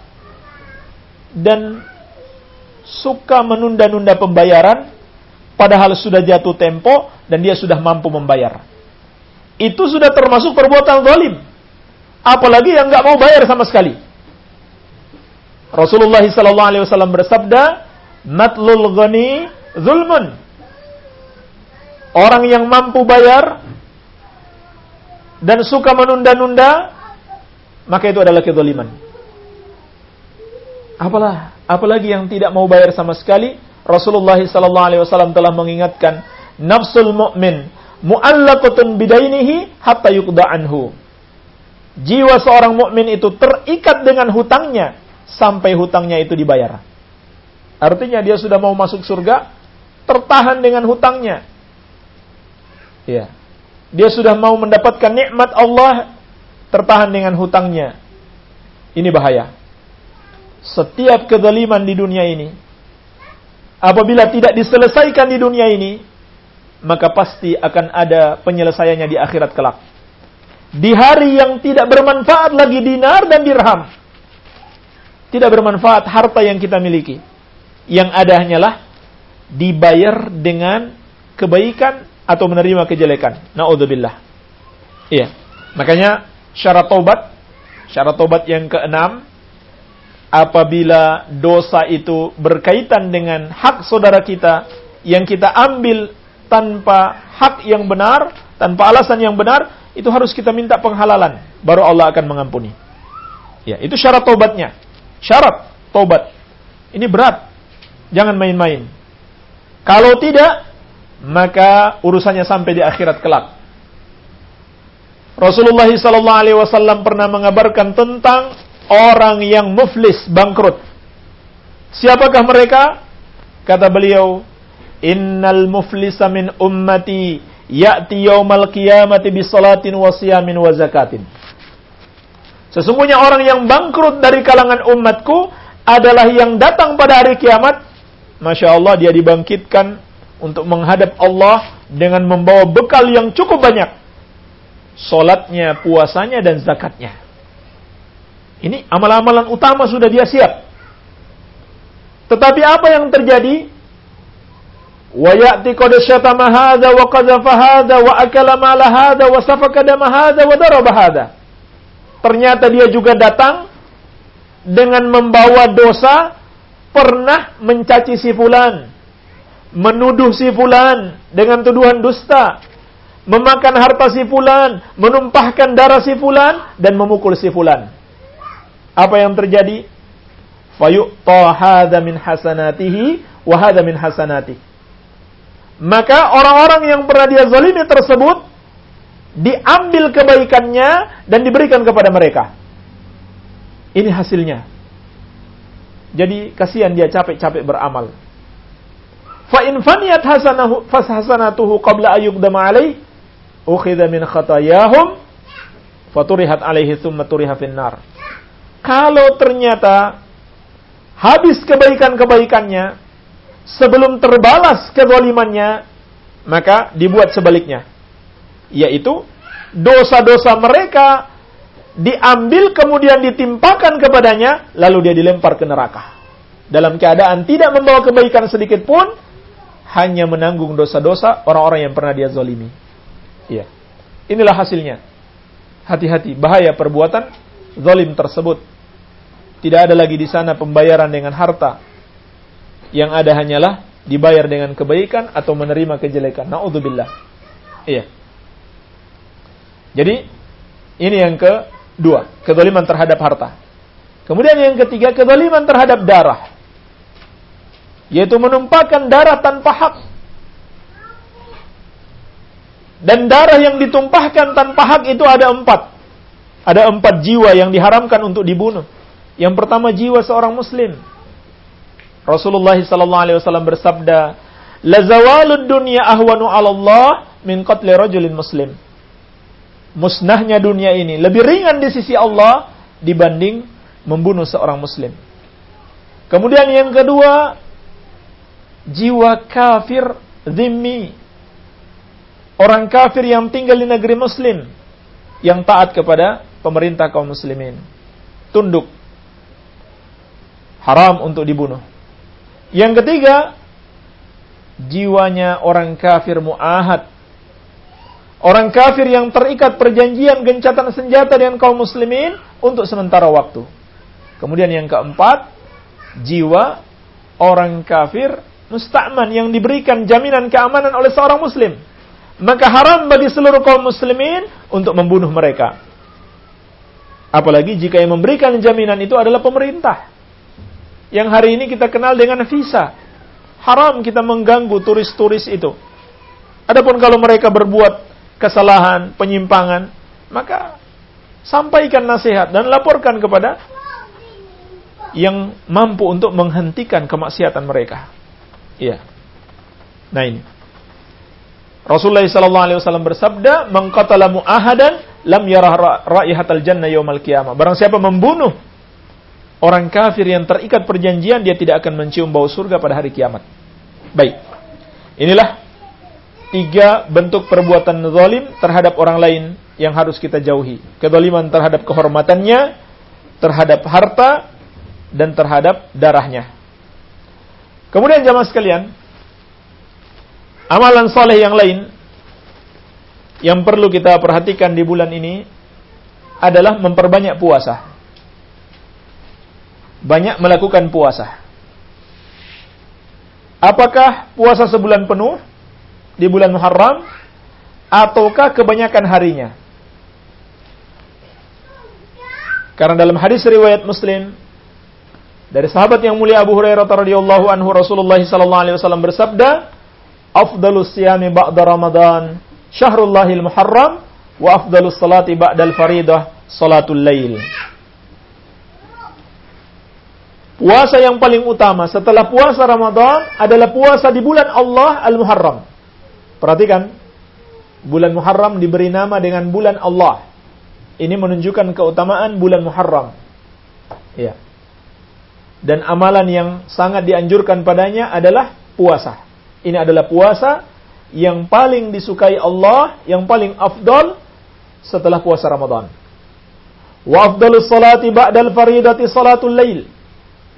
dan suka menunda-nunda pembayaran padahal sudah jatuh tempo dan dia sudah mampu membayar. Itu sudah termasuk perbuatan zalim. Apalagi yang nggak mau bayar sama sekali. Rasulullah SAW bersabda, matlul ghani zulmun. Orang yang mampu bayar dan suka menunda-nunda, maka itu adalah kezaliman. Apalah, apalagi yang tidak mau bayar sama sekali, Rasulullah SAW telah mengingatkan, nafsul mu'min mu'allaqatun bidainihi hatta yuqda anhu. Jiwa seorang mukmin itu terikat dengan hutangnya sampai hutangnya itu dibayar. Artinya dia sudah mau masuk surga, tertahan dengan hutangnya. Ya. Dia sudah mau mendapatkan nikmat Allah, tertahan dengan hutangnya. Ini bahaya. Setiap kezaliman di dunia ini, apabila tidak diselesaikan di dunia ini, maka pasti akan ada penyelesaiannya di akhirat kelak. Di hari yang tidak bermanfaat lagi dinar dan dirham. Tidak bermanfaat harta yang kita miliki yang ada hanyalah dibayar dengan kebaikan atau menerima kejelekan. Nauzubillah. Iya. Makanya syarat tobat, syarat tobat yang keenam, apabila dosa itu berkaitan dengan hak saudara kita yang kita ambil tanpa hak yang benar, tanpa alasan yang benar, itu harus kita minta penghalalan, baru Allah akan mengampuni. Ya, itu syarat tobatnya. Syarat tobat. Ini berat. Jangan main-main. Kalau tidak, maka urusannya sampai di akhirat kelak. Rasulullah SAW pernah mengabarkan tentang orang yang muflis, bangkrut. Siapakah mereka? Kata beliau, Innal muflisa min ummati ya'ti yaumal qiyamati bi salatin wa siyamin wa zakatin. Sesungguhnya orang yang bangkrut dari kalangan umatku adalah yang datang pada hari kiamat Masya Allah dia dibangkitkan untuk menghadap Allah dengan membawa bekal yang cukup banyak. Solatnya, puasanya, dan zakatnya. Ini amalan-amalan utama sudah dia siap. Tetapi apa yang terjadi? Safaka dama hadza wa daraba hadza. Ternyata dia juga datang dengan membawa dosa pernah mencaci si fulan, menuduh si fulan dengan tuduhan dusta, memakan harta si fulan, menumpahkan darah si fulan dan memukul si fulan. Apa yang terjadi? Fayu'ta hadza min hasanatihi wa hadza min hasanati. Maka orang-orang yang pernah dia zalimi tersebut diambil kebaikannya dan diberikan kepada mereka. Ini hasilnya. Jadi kasihan dia capek-capek beramal. Fa in faniyat hasanahu hasanatuhu qabla ayyuqdama alaih ukhidha min khatayahum faturihat alaihi thumma turiha finnar. Kalau ternyata habis kebaikan-kebaikannya sebelum terbalas kezalimannya, maka dibuat sebaliknya. Yaitu dosa-dosa mereka diambil kemudian ditimpakan kepadanya lalu dia dilempar ke neraka. Dalam keadaan tidak membawa kebaikan sedikit pun hanya menanggung dosa-dosa orang-orang yang pernah dia zalimi. Iya. Inilah hasilnya. Hati-hati, bahaya perbuatan zalim tersebut. Tidak ada lagi di sana pembayaran dengan harta. Yang ada hanyalah dibayar dengan kebaikan atau menerima kejelekan. Nauzubillah. Iya. Jadi, ini yang kedua, kezaliman terhadap harta. Kemudian yang ketiga, kezaliman terhadap darah yaitu menumpahkan darah tanpa hak. Dan darah yang ditumpahkan tanpa hak itu ada empat. Ada empat jiwa yang diharamkan untuk dibunuh. Yang pertama jiwa seorang muslim. Rasulullah SAW bersabda, "La zawalud dunya ahwanu 'ala Allah min qatli rajulin muslim." Musnahnya dunia ini lebih ringan di sisi Allah dibanding membunuh seorang muslim. Kemudian yang kedua, jiwa kafir zimmi. Orang kafir yang tinggal di negeri muslim. Yang taat kepada pemerintah kaum muslimin. Tunduk. Haram untuk dibunuh. Yang ketiga, jiwanya orang kafir mu'ahad. Orang kafir yang terikat perjanjian gencatan senjata dengan kaum muslimin untuk sementara waktu. Kemudian yang keempat, jiwa orang kafir musta'man yang diberikan jaminan keamanan oleh seorang muslim. Maka haram bagi seluruh kaum muslimin untuk membunuh mereka. Apalagi jika yang memberikan jaminan itu adalah pemerintah. Yang hari ini kita kenal dengan visa. Haram kita mengganggu turis-turis itu. Adapun kalau mereka berbuat kesalahan, penyimpangan, maka sampaikan nasihat dan laporkan kepada yang mampu untuk menghentikan kemaksiatan mereka. Iya. Nah ini. Rasulullah sallallahu alaihi wasallam bersabda, "Man qatala mu'ahadan lam yarah raihatal jannah yaumal qiyamah." Barang siapa membunuh orang kafir yang terikat perjanjian, dia tidak akan mencium bau surga pada hari kiamat. Baik. Inilah tiga bentuk perbuatan zalim terhadap orang lain yang harus kita jauhi. Kezaliman terhadap kehormatannya, terhadap harta, dan terhadap darahnya. Kemudian jamaah sekalian, amalan soleh yang lain yang perlu kita perhatikan di bulan ini adalah memperbanyak puasa. Banyak melakukan puasa. Apakah puasa sebulan penuh di bulan Muharram ataukah kebanyakan harinya? Karena dalam hadis riwayat Muslim dari sahabat yang mulia Abu Hurairah radhiyallahu anhu Rasulullah sallallahu alaihi wasallam bersabda, "Afdalus siyami ba'da Ramadan syahrullahil muharram wa afdalus salati ba'dal faridah salatul lail." Puasa yang paling utama setelah puasa Ramadan adalah puasa di bulan Allah Al-Muharram. Perhatikan, bulan Muharram diberi nama dengan bulan Allah. Ini menunjukkan keutamaan bulan Muharram. Ya dan amalan yang sangat dianjurkan padanya adalah puasa. Ini adalah puasa yang paling disukai Allah, yang paling afdal setelah puasa Ramadan. Wa afdalus salati ba'dal faridati salatul lail.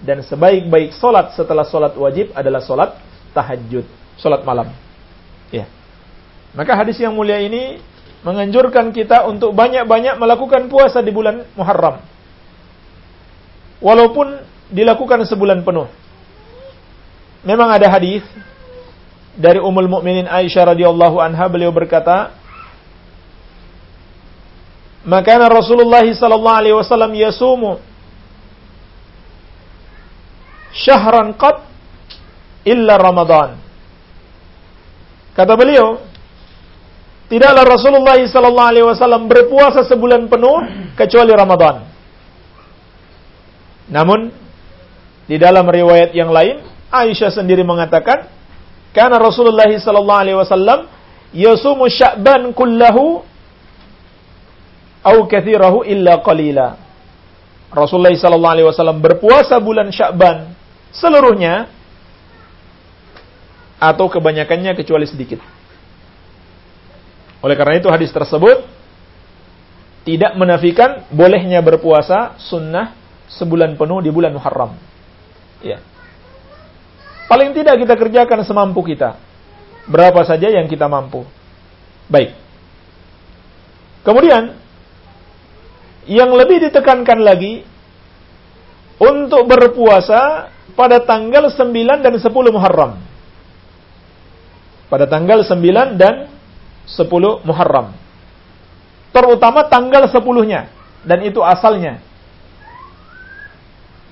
Dan sebaik-baik solat setelah solat wajib adalah solat tahajud, solat malam. Maka hadis yang mulia ini menganjurkan kita untuk banyak-banyak melakukan puasa di bulan Muharram. Walaupun dilakukan sebulan penuh. Memang ada hadis dari Ummul Mukminin Aisyah radhiyallahu anha beliau berkata, "Maka Rasulullah sallallahu alaihi wasallam yasumu syahran qat illa Ramadan." Kata beliau, tidaklah Rasulullah wasallam berpuasa sebulan penuh kecuali Ramadan. Namun di dalam riwayat yang lain, Aisyah sendiri mengatakan, karena Rasulullah sallallahu alaihi wasallam yasumu Sya'ban kullahu au kathirahu illa qalila. Rasulullah sallallahu alaihi wasallam berpuasa bulan Sya'ban seluruhnya atau kebanyakannya kecuali sedikit. Oleh karena itu hadis tersebut tidak menafikan bolehnya berpuasa sunnah sebulan penuh di bulan Muharram. Ya. Paling tidak kita kerjakan semampu kita. Berapa saja yang kita mampu. Baik. Kemudian, yang lebih ditekankan lagi, untuk berpuasa pada tanggal 9 dan 10 Muharram. Pada tanggal 9 dan 10 Muharram. Terutama tanggal 10-nya. Dan itu asalnya.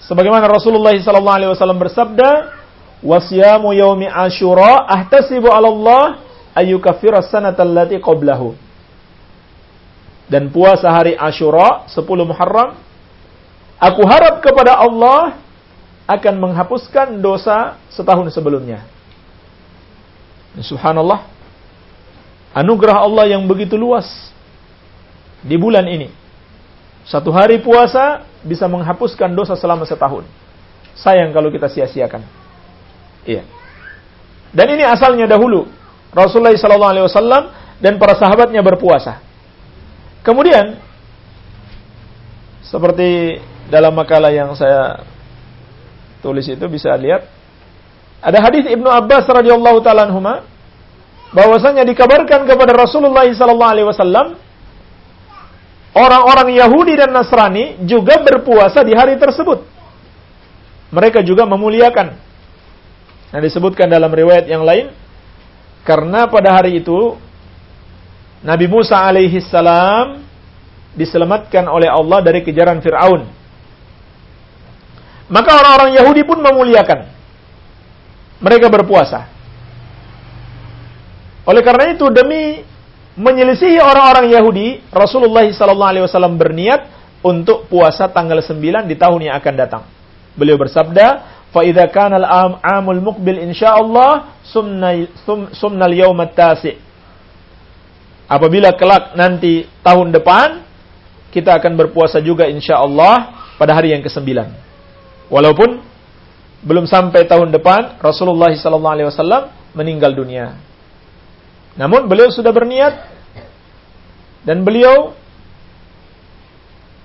Sebagaimana Rasulullah SAW bersabda, "Wasyamu yaumi Asyura ahtasibu 'ala Allah ayyukaffira as-sanata allati qablahu." Dan puasa hari Asyura 10 Muharram aku harap kepada Allah akan menghapuskan dosa setahun sebelumnya. Subhanallah. Anugerah Allah yang begitu luas di bulan ini. Satu hari puasa bisa menghapuskan dosa selama setahun. Sayang kalau kita sia-siakan. Iya. Dan ini asalnya dahulu Rasulullah SAW dan para sahabatnya berpuasa. Kemudian seperti dalam makalah yang saya tulis itu bisa lihat ada hadis Ibnu Abbas radhiyallahu taala bahwasanya dikabarkan kepada Rasulullah SAW orang-orang Yahudi dan Nasrani juga berpuasa di hari tersebut. Mereka juga memuliakan. Yang disebutkan dalam riwayat yang lain, karena pada hari itu Nabi Musa alaihi salam diselamatkan oleh Allah dari kejaran Fir'aun. Maka orang-orang Yahudi pun memuliakan. Mereka berpuasa. Oleh karena itu demi menyelisihi orang-orang Yahudi, Rasulullah SAW berniat untuk puasa tanggal 9 di tahun yang akan datang. Beliau bersabda, "Fa kana al-amul muqbil insyaallah sumnal yaum tasi Apabila kelak nanti tahun depan kita akan berpuasa juga insyaallah pada hari yang ke-9. Walaupun belum sampai tahun depan Rasulullah SAW meninggal dunia. Namun beliau sudah berniat dan beliau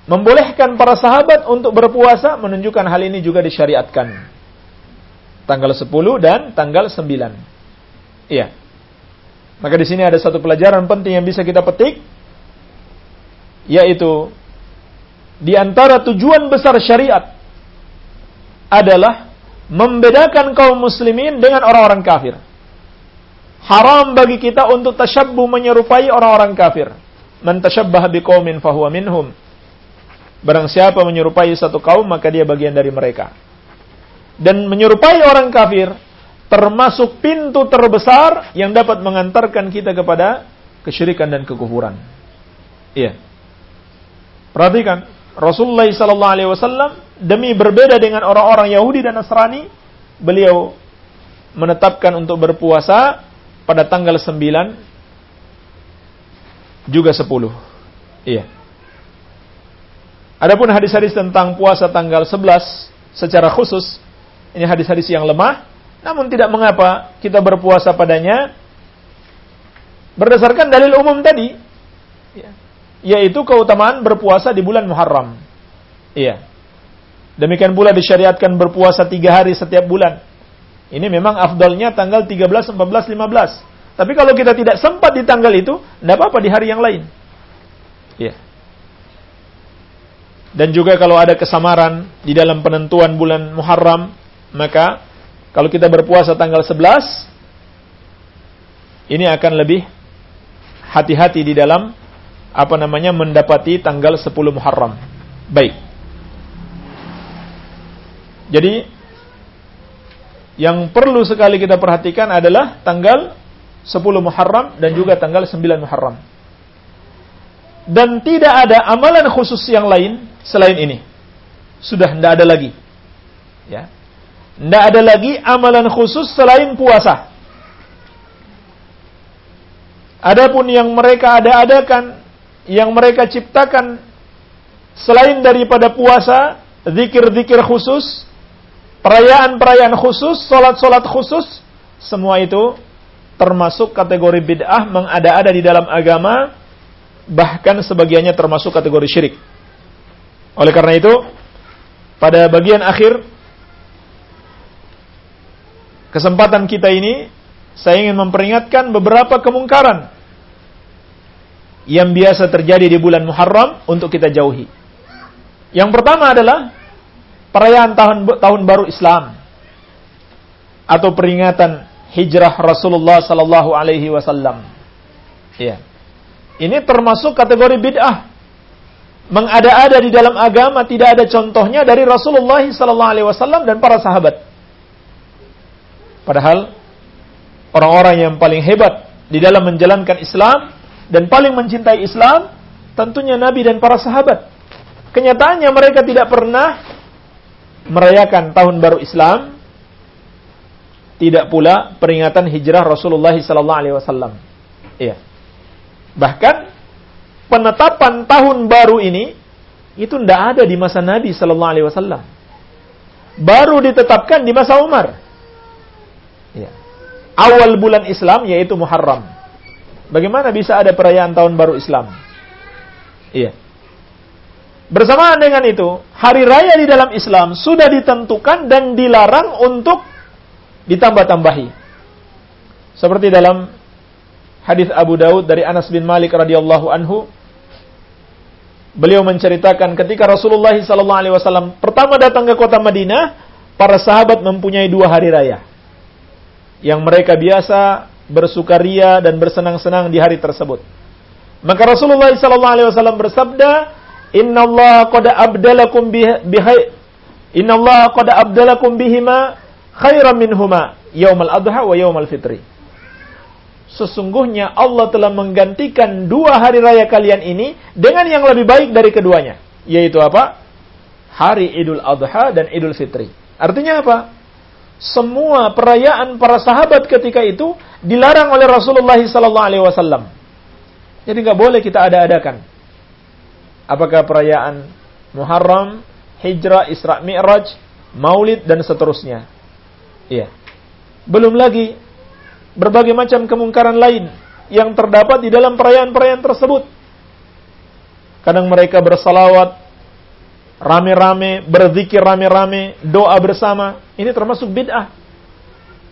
membolehkan para sahabat untuk berpuasa menunjukkan hal ini juga disyariatkan. Tanggal 10 dan tanggal 9. Iya. Maka di sini ada satu pelajaran penting yang bisa kita petik yaitu di antara tujuan besar syariat adalah membedakan kaum muslimin dengan orang-orang kafir haram bagi kita untuk tasyabbuh menyerupai orang-orang kafir. Man tasyabbah biqaumin fahuwa minhum. Barang siapa menyerupai satu kaum maka dia bagian dari mereka. Dan menyerupai orang kafir termasuk pintu terbesar yang dapat mengantarkan kita kepada kesyirikan dan kekufuran. Iya. Perhatikan, Rasulullah sallallahu alaihi wasallam demi berbeda dengan orang-orang Yahudi dan Nasrani, beliau menetapkan untuk berpuasa pada tanggal 9 juga 10. Iya. Adapun hadis-hadis tentang puasa tanggal 11 secara khusus ini hadis-hadis yang lemah, namun tidak mengapa kita berpuasa padanya berdasarkan dalil umum tadi, ya. yaitu keutamaan berpuasa di bulan Muharram. Iya. Demikian pula disyariatkan berpuasa tiga hari setiap bulan. Ini memang afdalnya tanggal 13, 14, 15. Tapi kalau kita tidak sempat di tanggal itu, tidak apa-apa di hari yang lain. Ya. Dan juga kalau ada kesamaran di dalam penentuan bulan Muharram, maka kalau kita berpuasa tanggal 11, ini akan lebih hati-hati di dalam apa namanya mendapati tanggal 10 Muharram. Baik. Jadi yang perlu sekali kita perhatikan adalah tanggal 10 Muharram dan juga tanggal 9 Muharram. Dan tidak ada amalan khusus yang lain selain ini. Sudah tidak ada lagi. Ya. Tidak ada lagi amalan khusus selain puasa. Adapun yang mereka ada-adakan, yang mereka ciptakan selain daripada puasa, zikir-zikir khusus, perayaan-perayaan khusus, solat-solat khusus, semua itu termasuk kategori bid'ah mengada-ada di dalam agama, bahkan sebagiannya termasuk kategori syirik. Oleh karena itu, pada bagian akhir kesempatan kita ini saya ingin memperingatkan beberapa kemungkaran yang biasa terjadi di bulan Muharram untuk kita jauhi. Yang pertama adalah perayaan tahun tahun baru Islam atau peringatan hijrah Rasulullah sallallahu alaihi wasallam. Ya. Ini termasuk kategori bid'ah. Mengada-ada di dalam agama tidak ada contohnya dari Rasulullah sallallahu alaihi wasallam dan para sahabat. Padahal orang-orang yang paling hebat di dalam menjalankan Islam dan paling mencintai Islam tentunya Nabi dan para sahabat. Kenyataannya mereka tidak pernah merayakan tahun baru Islam, tidak pula peringatan hijrah Rasulullah wasallam. Iya. Bahkan penetapan tahun baru ini itu tidak ada di masa Nabi wasallam. Baru ditetapkan di masa Umar. Ya awal bulan Islam yaitu Muharram. Bagaimana bisa ada perayaan tahun baru Islam? Iya. Bersamaan dengan itu, hari raya di dalam Islam sudah ditentukan dan dilarang untuk ditambah-tambahi. Seperti dalam hadis Abu Daud dari Anas bin Malik radhiyallahu anhu, beliau menceritakan ketika Rasulullah SAW pertama datang ke kota Madinah, para sahabat mempunyai dua hari raya yang mereka biasa bersukaria dan bersenang-senang di hari tersebut. Maka Rasulullah SAW bersabda, Inna Allah qad abdalakum bihai Inna Allah qad abdalakum bihima khairan minhuma yaumal adha wa yaumal fitri. Sesungguhnya Allah telah menggantikan dua hari raya kalian ini dengan yang lebih baik dari keduanya. Yaitu apa? Hari Idul Adha dan Idul Fitri. Artinya apa? semua perayaan para sahabat ketika itu dilarang oleh Rasulullah wasallam. Jadi nggak boleh kita ada-adakan. Apakah perayaan Muharram, Hijrah, Isra Mi'raj, Maulid dan seterusnya. Iya. Belum lagi berbagai macam kemungkaran lain yang terdapat di dalam perayaan-perayaan tersebut. Kadang mereka bersalawat rame-rame, berzikir rame-rame, doa bersama, ini termasuk bid'ah.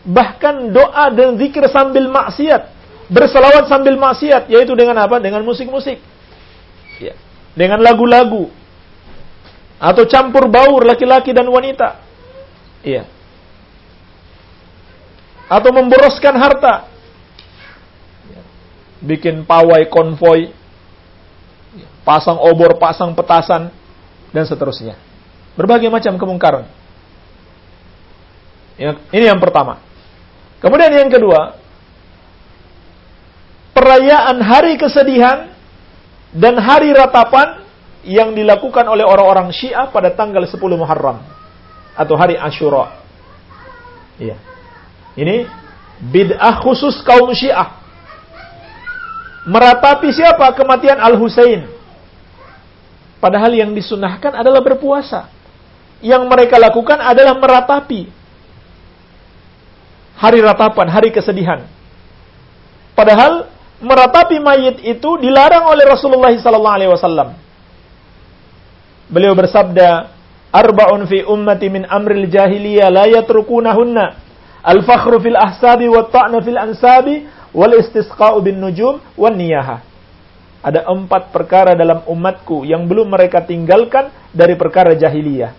Bahkan doa dan zikir sambil maksiat, berselawat sambil maksiat, yaitu dengan apa? Dengan musik-musik. Ya. Dengan lagu-lagu. Atau campur baur laki-laki dan wanita. Iya. Atau memboroskan harta. Ya. Bikin pawai konvoi. Pasang obor, pasang petasan dan seterusnya. Berbagai macam kemungkaran. Ini yang pertama. Kemudian yang kedua, perayaan hari kesedihan dan hari ratapan yang dilakukan oleh orang-orang Syiah pada tanggal 10 Muharram atau hari Ashura. Iya. Ini bid'ah khusus kaum Syiah. Meratapi siapa? Kematian Al-Husain Padahal yang disunahkan adalah berpuasa. Yang mereka lakukan adalah meratapi. Hari ratapan, hari kesedihan. Padahal meratapi mayit itu dilarang oleh Rasulullah SAW. Beliau bersabda, Arba'un fi ummati min amril jahiliyah la yatrukunahunna. Al-fakhru fil ahsabi wa ta'na fil ansabi wal istisqa'u bin nujum wan niyahah ada empat perkara dalam umatku yang belum mereka tinggalkan dari perkara jahiliyah.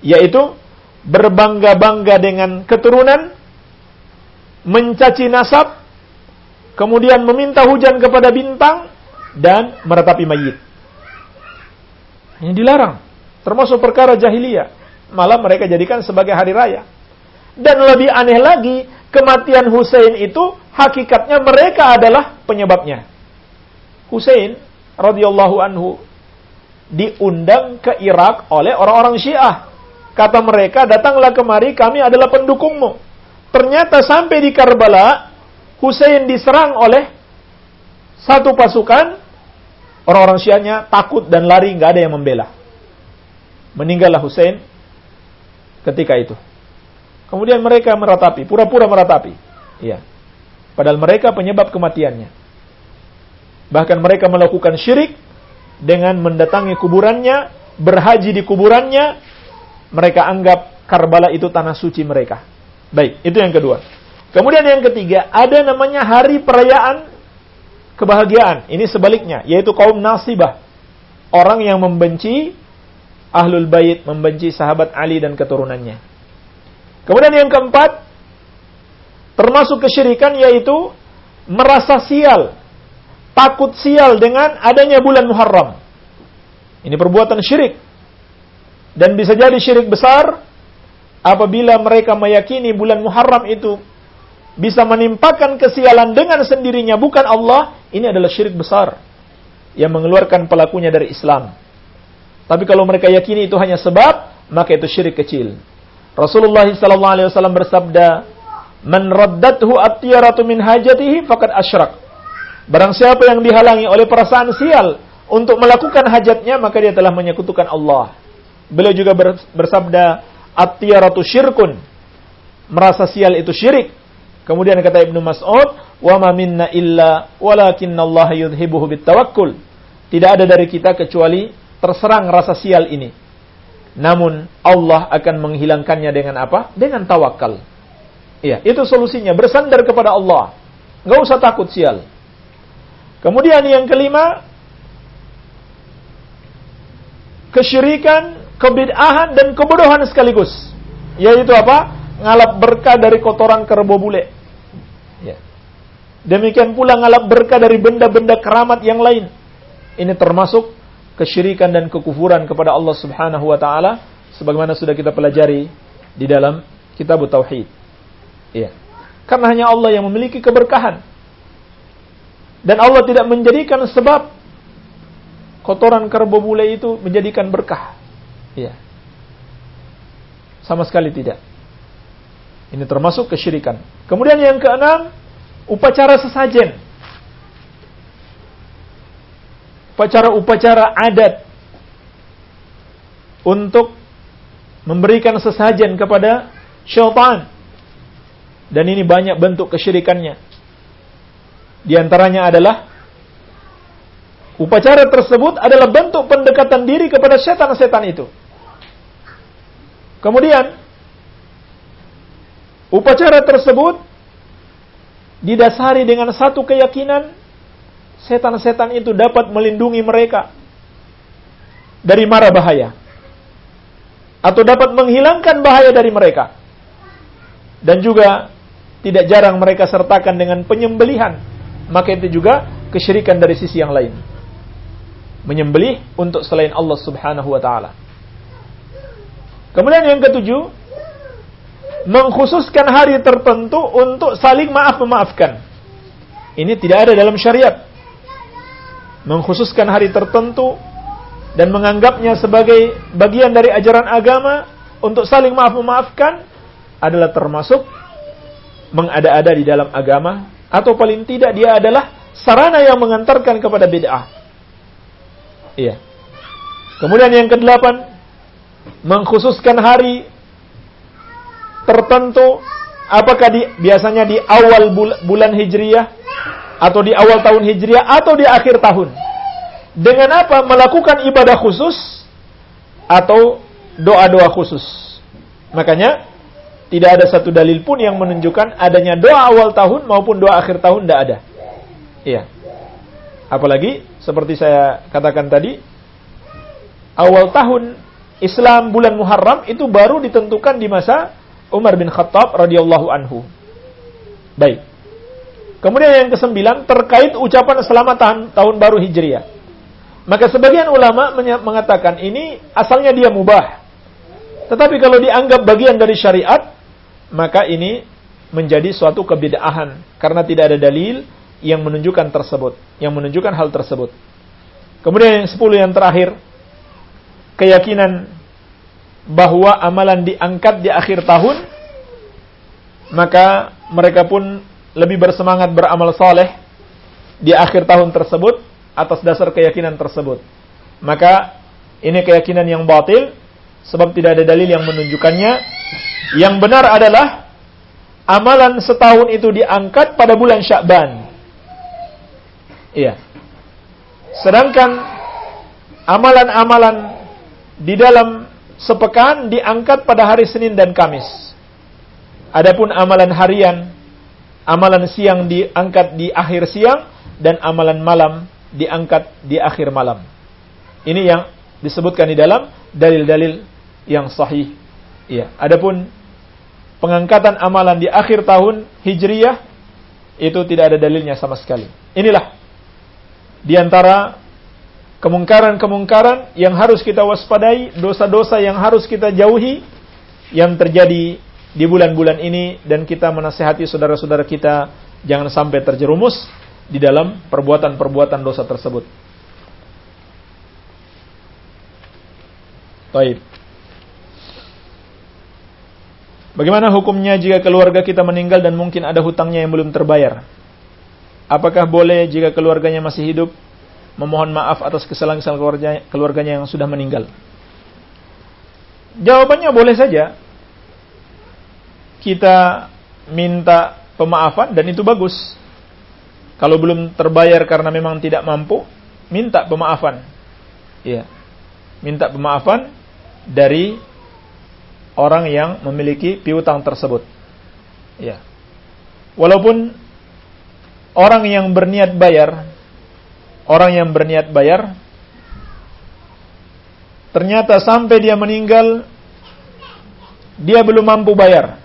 Yaitu berbangga-bangga dengan keturunan, mencaci nasab, kemudian meminta hujan kepada bintang dan meratapi mayit. Ini dilarang, termasuk perkara jahiliyah. Malah mereka jadikan sebagai hari raya. Dan lebih aneh lagi, kematian Hussein itu hakikatnya mereka adalah penyebabnya. Hussein radhiyallahu anhu diundang ke Irak oleh orang-orang Syiah. Kata mereka, datanglah kemari, kami adalah pendukungmu. Ternyata sampai di Karbala, Hussein diserang oleh satu pasukan, orang-orang Syiahnya takut dan lari, nggak ada yang membela. Meninggallah Hussein ketika itu. Kemudian mereka meratapi, pura-pura meratapi. Iya. Padahal mereka penyebab kematiannya. Bahkan mereka melakukan syirik dengan mendatangi kuburannya, berhaji di kuburannya, mereka anggap Karbala itu tanah suci mereka. Baik, itu yang kedua. Kemudian yang ketiga, ada namanya hari perayaan kebahagiaan. Ini sebaliknya, yaitu kaum nasibah. Orang yang membenci Ahlul Bait, membenci sahabat Ali dan keturunannya. Kemudian yang keempat, termasuk kesyirikan yaitu merasa sial, takut sial dengan adanya bulan Muharram. Ini perbuatan syirik. Dan bisa jadi syirik besar apabila mereka meyakini bulan Muharram itu bisa menimpakan kesialan dengan sendirinya bukan Allah, ini adalah syirik besar yang mengeluarkan pelakunya dari Islam. Tapi kalau mereka yakini itu hanya sebab, maka itu syirik kecil. Rasulullah SAW bersabda, "Man raddathu at-tiyaratu min hajatihi faqad asyrak." Barang siapa yang dihalangi oleh perasaan sial untuk melakukan hajatnya, maka dia telah menyekutukan Allah. Beliau juga bersabda, "At-tiyaratu syirkun." Merasa sial itu syirik. Kemudian kata Ibnu Mas'ud, "Wa ma minna illa walakinnallaha yudhibuhu bitawakkul." Tidak ada dari kita kecuali terserang rasa sial ini. Namun Allah akan menghilangkannya dengan apa? Dengan tawakal. Iya, itu solusinya. Bersandar kepada Allah. Nggak usah takut sial. Kemudian yang kelima, kesyirikan, kebid'ahan dan kebodohan sekaligus. Yaitu apa? Ngalap berkah dari kotoran kerbau bule. Ya. Demikian pula ngalap berkah dari benda-benda keramat yang lain. Ini termasuk kesyirikan dan kekufuran kepada Allah Subhanahu wa taala sebagaimana sudah kita pelajari di dalam kitab tauhid. Ya. Karena hanya Allah yang memiliki keberkahan. Dan Allah tidak menjadikan sebab kotoran kerbau bule itu menjadikan berkah. Ya. Sama sekali tidak. Ini termasuk kesyirikan. Kemudian yang keenam, upacara sesajen. Upacara-upacara adat untuk memberikan sesajen kepada syaitan. Dan ini banyak bentuk kesyirikannya. Di antaranya adalah Upacara tersebut adalah bentuk pendekatan diri kepada setan-setan itu. Kemudian, upacara tersebut didasari dengan satu keyakinan setan-setan itu dapat melindungi mereka dari mara bahaya atau dapat menghilangkan bahaya dari mereka. Dan juga tidak jarang mereka sertakan dengan penyembelihan. Maka itu juga kesyirikan dari sisi yang lain menyembelih untuk selain Allah Subhanahu wa taala. Kemudian yang ketujuh, mengkhususkan hari tertentu untuk saling maaf memaafkan. Ini tidak ada dalam syariat. Mengkhususkan hari tertentu dan menganggapnya sebagai bagian dari ajaran agama untuk saling maaf memaafkan adalah termasuk mengada-ada di dalam agama atau paling tidak dia adalah sarana yang mengantarkan kepada bid'ah. Iya. Kemudian yang kedelapan, mengkhususkan hari tertentu, apakah di, biasanya di awal bul, bulan Hijriyah, atau di awal tahun Hijriyah, atau di akhir tahun. Dengan apa? Melakukan ibadah khusus, atau doa-doa khusus. Makanya, tidak ada satu dalil pun yang menunjukkan adanya doa awal tahun maupun doa akhir tahun, tidak ada. Iya. Apalagi seperti saya katakan tadi, awal tahun Islam bulan Muharram itu baru ditentukan di masa Umar bin Khattab radhiyallahu anhu. Baik. Kemudian yang kesembilan terkait ucapan selamat tahun, tahun baru Hijriah. Maka sebagian ulama mengatakan ini asalnya dia mubah. Tetapi kalau dianggap bagian dari syariat, maka ini menjadi suatu kebidahan karena tidak ada dalil yang menunjukkan tersebut, yang menunjukkan hal tersebut. Kemudian yang sepuluh yang terakhir, keyakinan bahwa amalan diangkat di akhir tahun, maka mereka pun lebih bersemangat beramal soleh di akhir tahun tersebut atas dasar keyakinan tersebut. Maka ini keyakinan yang batil sebab tidak ada dalil yang menunjukkannya. Yang benar adalah amalan setahun itu diangkat pada bulan Syakban. Iya. Sedangkan amalan-amalan di dalam sepekan diangkat pada hari Senin dan Kamis. Adapun amalan harian, amalan siang diangkat di akhir siang dan amalan malam diangkat di akhir malam. Ini yang disebutkan di dalam dalil-dalil yang sahih. Iya. Adapun pengangkatan amalan di akhir tahun Hijriyah itu tidak ada dalilnya sama sekali. Inilah di antara kemungkaran-kemungkaran yang harus kita waspadai, dosa-dosa yang harus kita jauhi yang terjadi di bulan-bulan ini dan kita menasehati saudara-saudara kita jangan sampai terjerumus di dalam perbuatan-perbuatan dosa tersebut. Baik. Bagaimana hukumnya jika keluarga kita meninggal dan mungkin ada hutangnya yang belum terbayar? Apakah boleh jika keluarganya masih hidup memohon maaf atas kesalahan-kesalahan keluarganya, keluarganya yang sudah meninggal? Jawabannya boleh saja. Kita minta pemaafan dan itu bagus. Kalau belum terbayar karena memang tidak mampu, minta pemaafan. Ya. Minta pemaafan dari orang yang memiliki piutang tersebut. Ya. Walaupun orang yang berniat bayar, orang yang berniat bayar ternyata sampai dia meninggal dia belum mampu bayar.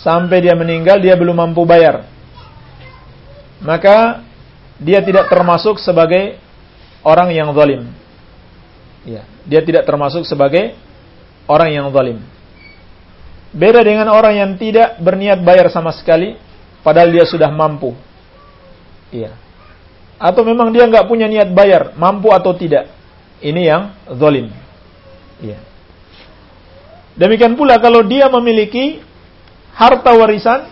Sampai dia meninggal dia belum mampu bayar maka dia tidak termasuk sebagai orang yang zalim. Ya, dia tidak termasuk sebagai orang yang zalim. Beda dengan orang yang tidak berniat bayar sama sekali, padahal dia sudah mampu. Iya. Atau memang dia nggak punya niat bayar, mampu atau tidak. Ini yang zalim. Iya. Demikian pula kalau dia memiliki harta warisan,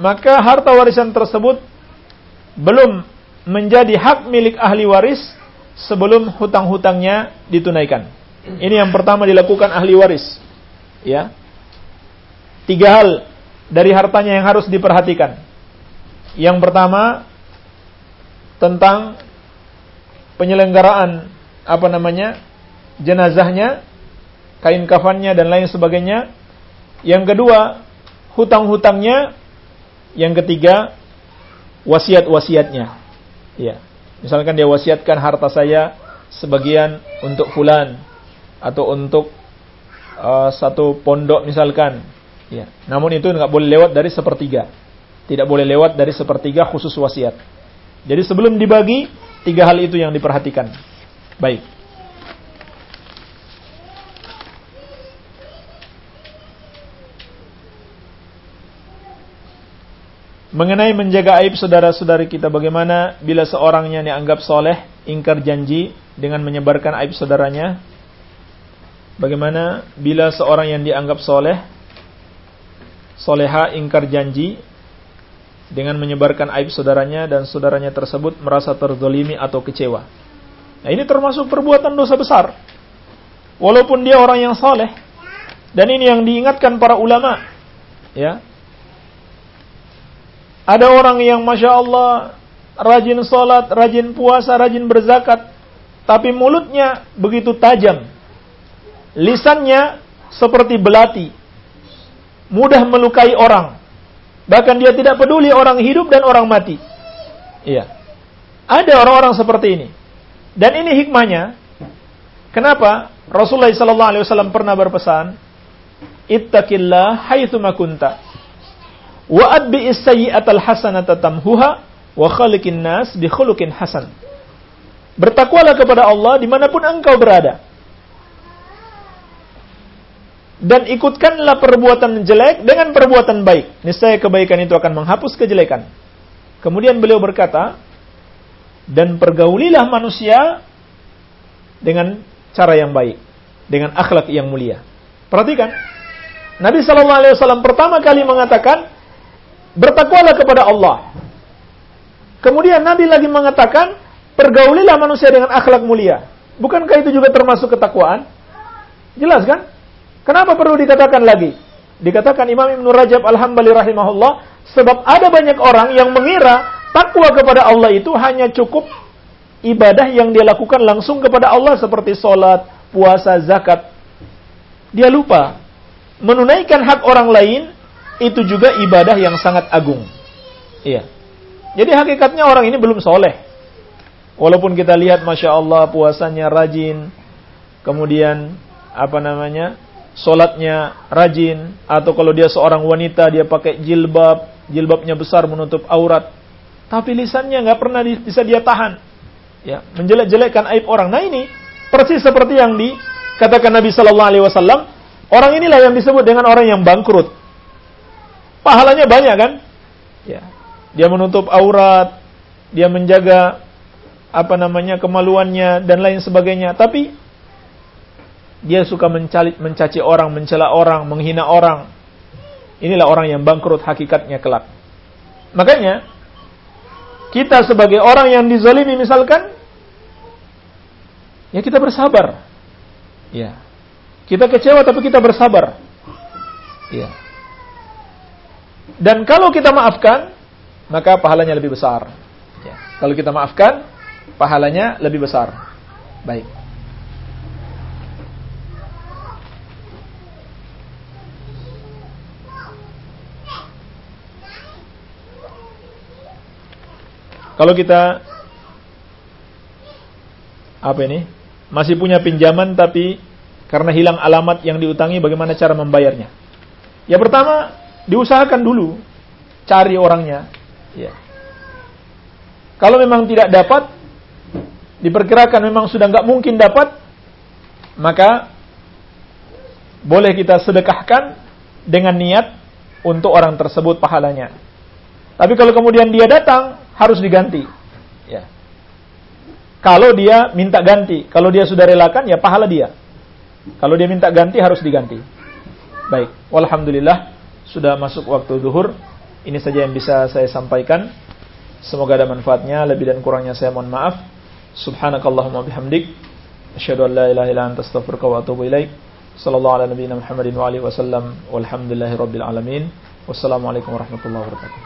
maka harta warisan tersebut belum menjadi hak milik ahli waris sebelum hutang-hutangnya ditunaikan. Ini yang pertama dilakukan ahli waris. Ya. Tiga hal dari hartanya yang harus diperhatikan. Yang pertama tentang penyelenggaraan apa namanya? jenazahnya, kain kafannya dan lain sebagainya. Yang kedua, hutang-hutangnya. Yang ketiga, wasiat-wasiatnya. Ya. Misalkan dia wasiatkan harta saya sebagian untuk fulan atau untuk uh, satu pondok misalkan. Ya. Namun itu nggak boleh lewat dari sepertiga. Tidak boleh lewat dari sepertiga khusus wasiat. Jadi sebelum dibagi, tiga hal itu yang diperhatikan. Baik. Mengenai menjaga aib saudara-saudari kita bagaimana bila seorangnya dianggap soleh, ingkar janji dengan menyebarkan aib saudaranya? Bagaimana bila seorang yang dianggap soleh, soleha ingkar janji dengan menyebarkan aib saudaranya dan saudaranya tersebut merasa terzolimi atau kecewa? Nah ini termasuk perbuatan dosa besar. Walaupun dia orang yang soleh. Dan ini yang diingatkan para ulama. Ya, ada orang yang Masya Allah rajin sholat, rajin puasa, rajin berzakat. Tapi mulutnya begitu tajam. Lisannya seperti belati. Mudah melukai orang. Bahkan dia tidak peduli orang hidup dan orang mati. Iya. Ada orang-orang seperti ini. Dan ini hikmahnya. Kenapa? Rasulullah SAW pernah berpesan, Ittaqillah haitsu kunta Wa adbi as-sayyi'atal hasanata tamhuha wa khaliqin nas bi khuluqin hasan. Bertakwalah kepada Allah di mana pun engkau berada. Dan ikutkanlah perbuatan jelek dengan perbuatan baik. Niscaya kebaikan itu akan menghapus kejelekan. Kemudian beliau berkata, dan pergaulilah manusia dengan cara yang baik, dengan akhlak yang mulia. Perhatikan, Nabi Shallallahu Alaihi Wasallam pertama kali mengatakan bertakwalah kepada Allah. Kemudian Nabi lagi mengatakan pergaulilah manusia dengan akhlak mulia. Bukankah itu juga termasuk ketakwaan? Jelas kan? Kenapa perlu dikatakan lagi? Dikatakan Imam Ibn Rajab Al-Hambali rahimahullah, sebab ada banyak orang yang mengira takwa kepada Allah itu hanya cukup ibadah yang dia lakukan langsung kepada Allah seperti sholat, puasa, zakat. Dia lupa. Menunaikan hak orang lain itu juga ibadah yang sangat agung. Iya. Jadi hakikatnya orang ini belum soleh. Walaupun kita lihat Masya Allah puasanya rajin. Kemudian apa namanya solatnya rajin, atau kalau dia seorang wanita dia pakai jilbab, jilbabnya besar menutup aurat, tapi lisannya nggak pernah bisa dia tahan, ya menjelek-jelekkan aib orang. Nah ini persis seperti yang dikatakan Nabi Shallallahu Alaihi Wasallam, orang inilah yang disebut dengan orang yang bangkrut. Pahalanya banyak kan? Ya, dia menutup aurat, dia menjaga apa namanya kemaluannya dan lain sebagainya, tapi dia suka mencali, mencaci orang, mencela orang, menghina orang. Inilah orang yang bangkrut hakikatnya kelak. Makanya, kita sebagai orang yang dizalimi misalkan, ya kita bersabar. Ya. Kita kecewa tapi kita bersabar. Ya. Dan kalau kita maafkan, maka pahalanya lebih besar. Ya. Kalau kita maafkan, pahalanya lebih besar. Baik. Kalau kita apa ini? Masih punya pinjaman tapi karena hilang alamat yang diutangi bagaimana cara membayarnya? Ya pertama, diusahakan dulu cari orangnya, ya. Kalau memang tidak dapat, diperkirakan memang sudah nggak mungkin dapat, maka boleh kita sedekahkan dengan niat untuk orang tersebut pahalanya. Tapi kalau kemudian dia datang, harus diganti. Ya. Kalau dia minta ganti, kalau dia sudah relakan ya pahala dia. Kalau dia minta ganti harus diganti. Baik, walhamdulillah sudah masuk waktu duhur. Ini saja yang bisa saya sampaikan. Semoga ada manfaatnya. Lebih dan kurangnya saya mohon maaf. Subhanakallahumma bihamdik. Asyhadu an la ilaha illa anta astaghfiruka wa atubu ilaik. Sallallahu ala nabiyyina Muhammadin wa alihi wasallam. Walhamdulillahirabbil alamin. Wassalamualaikum warahmatullahi wabarakatuh.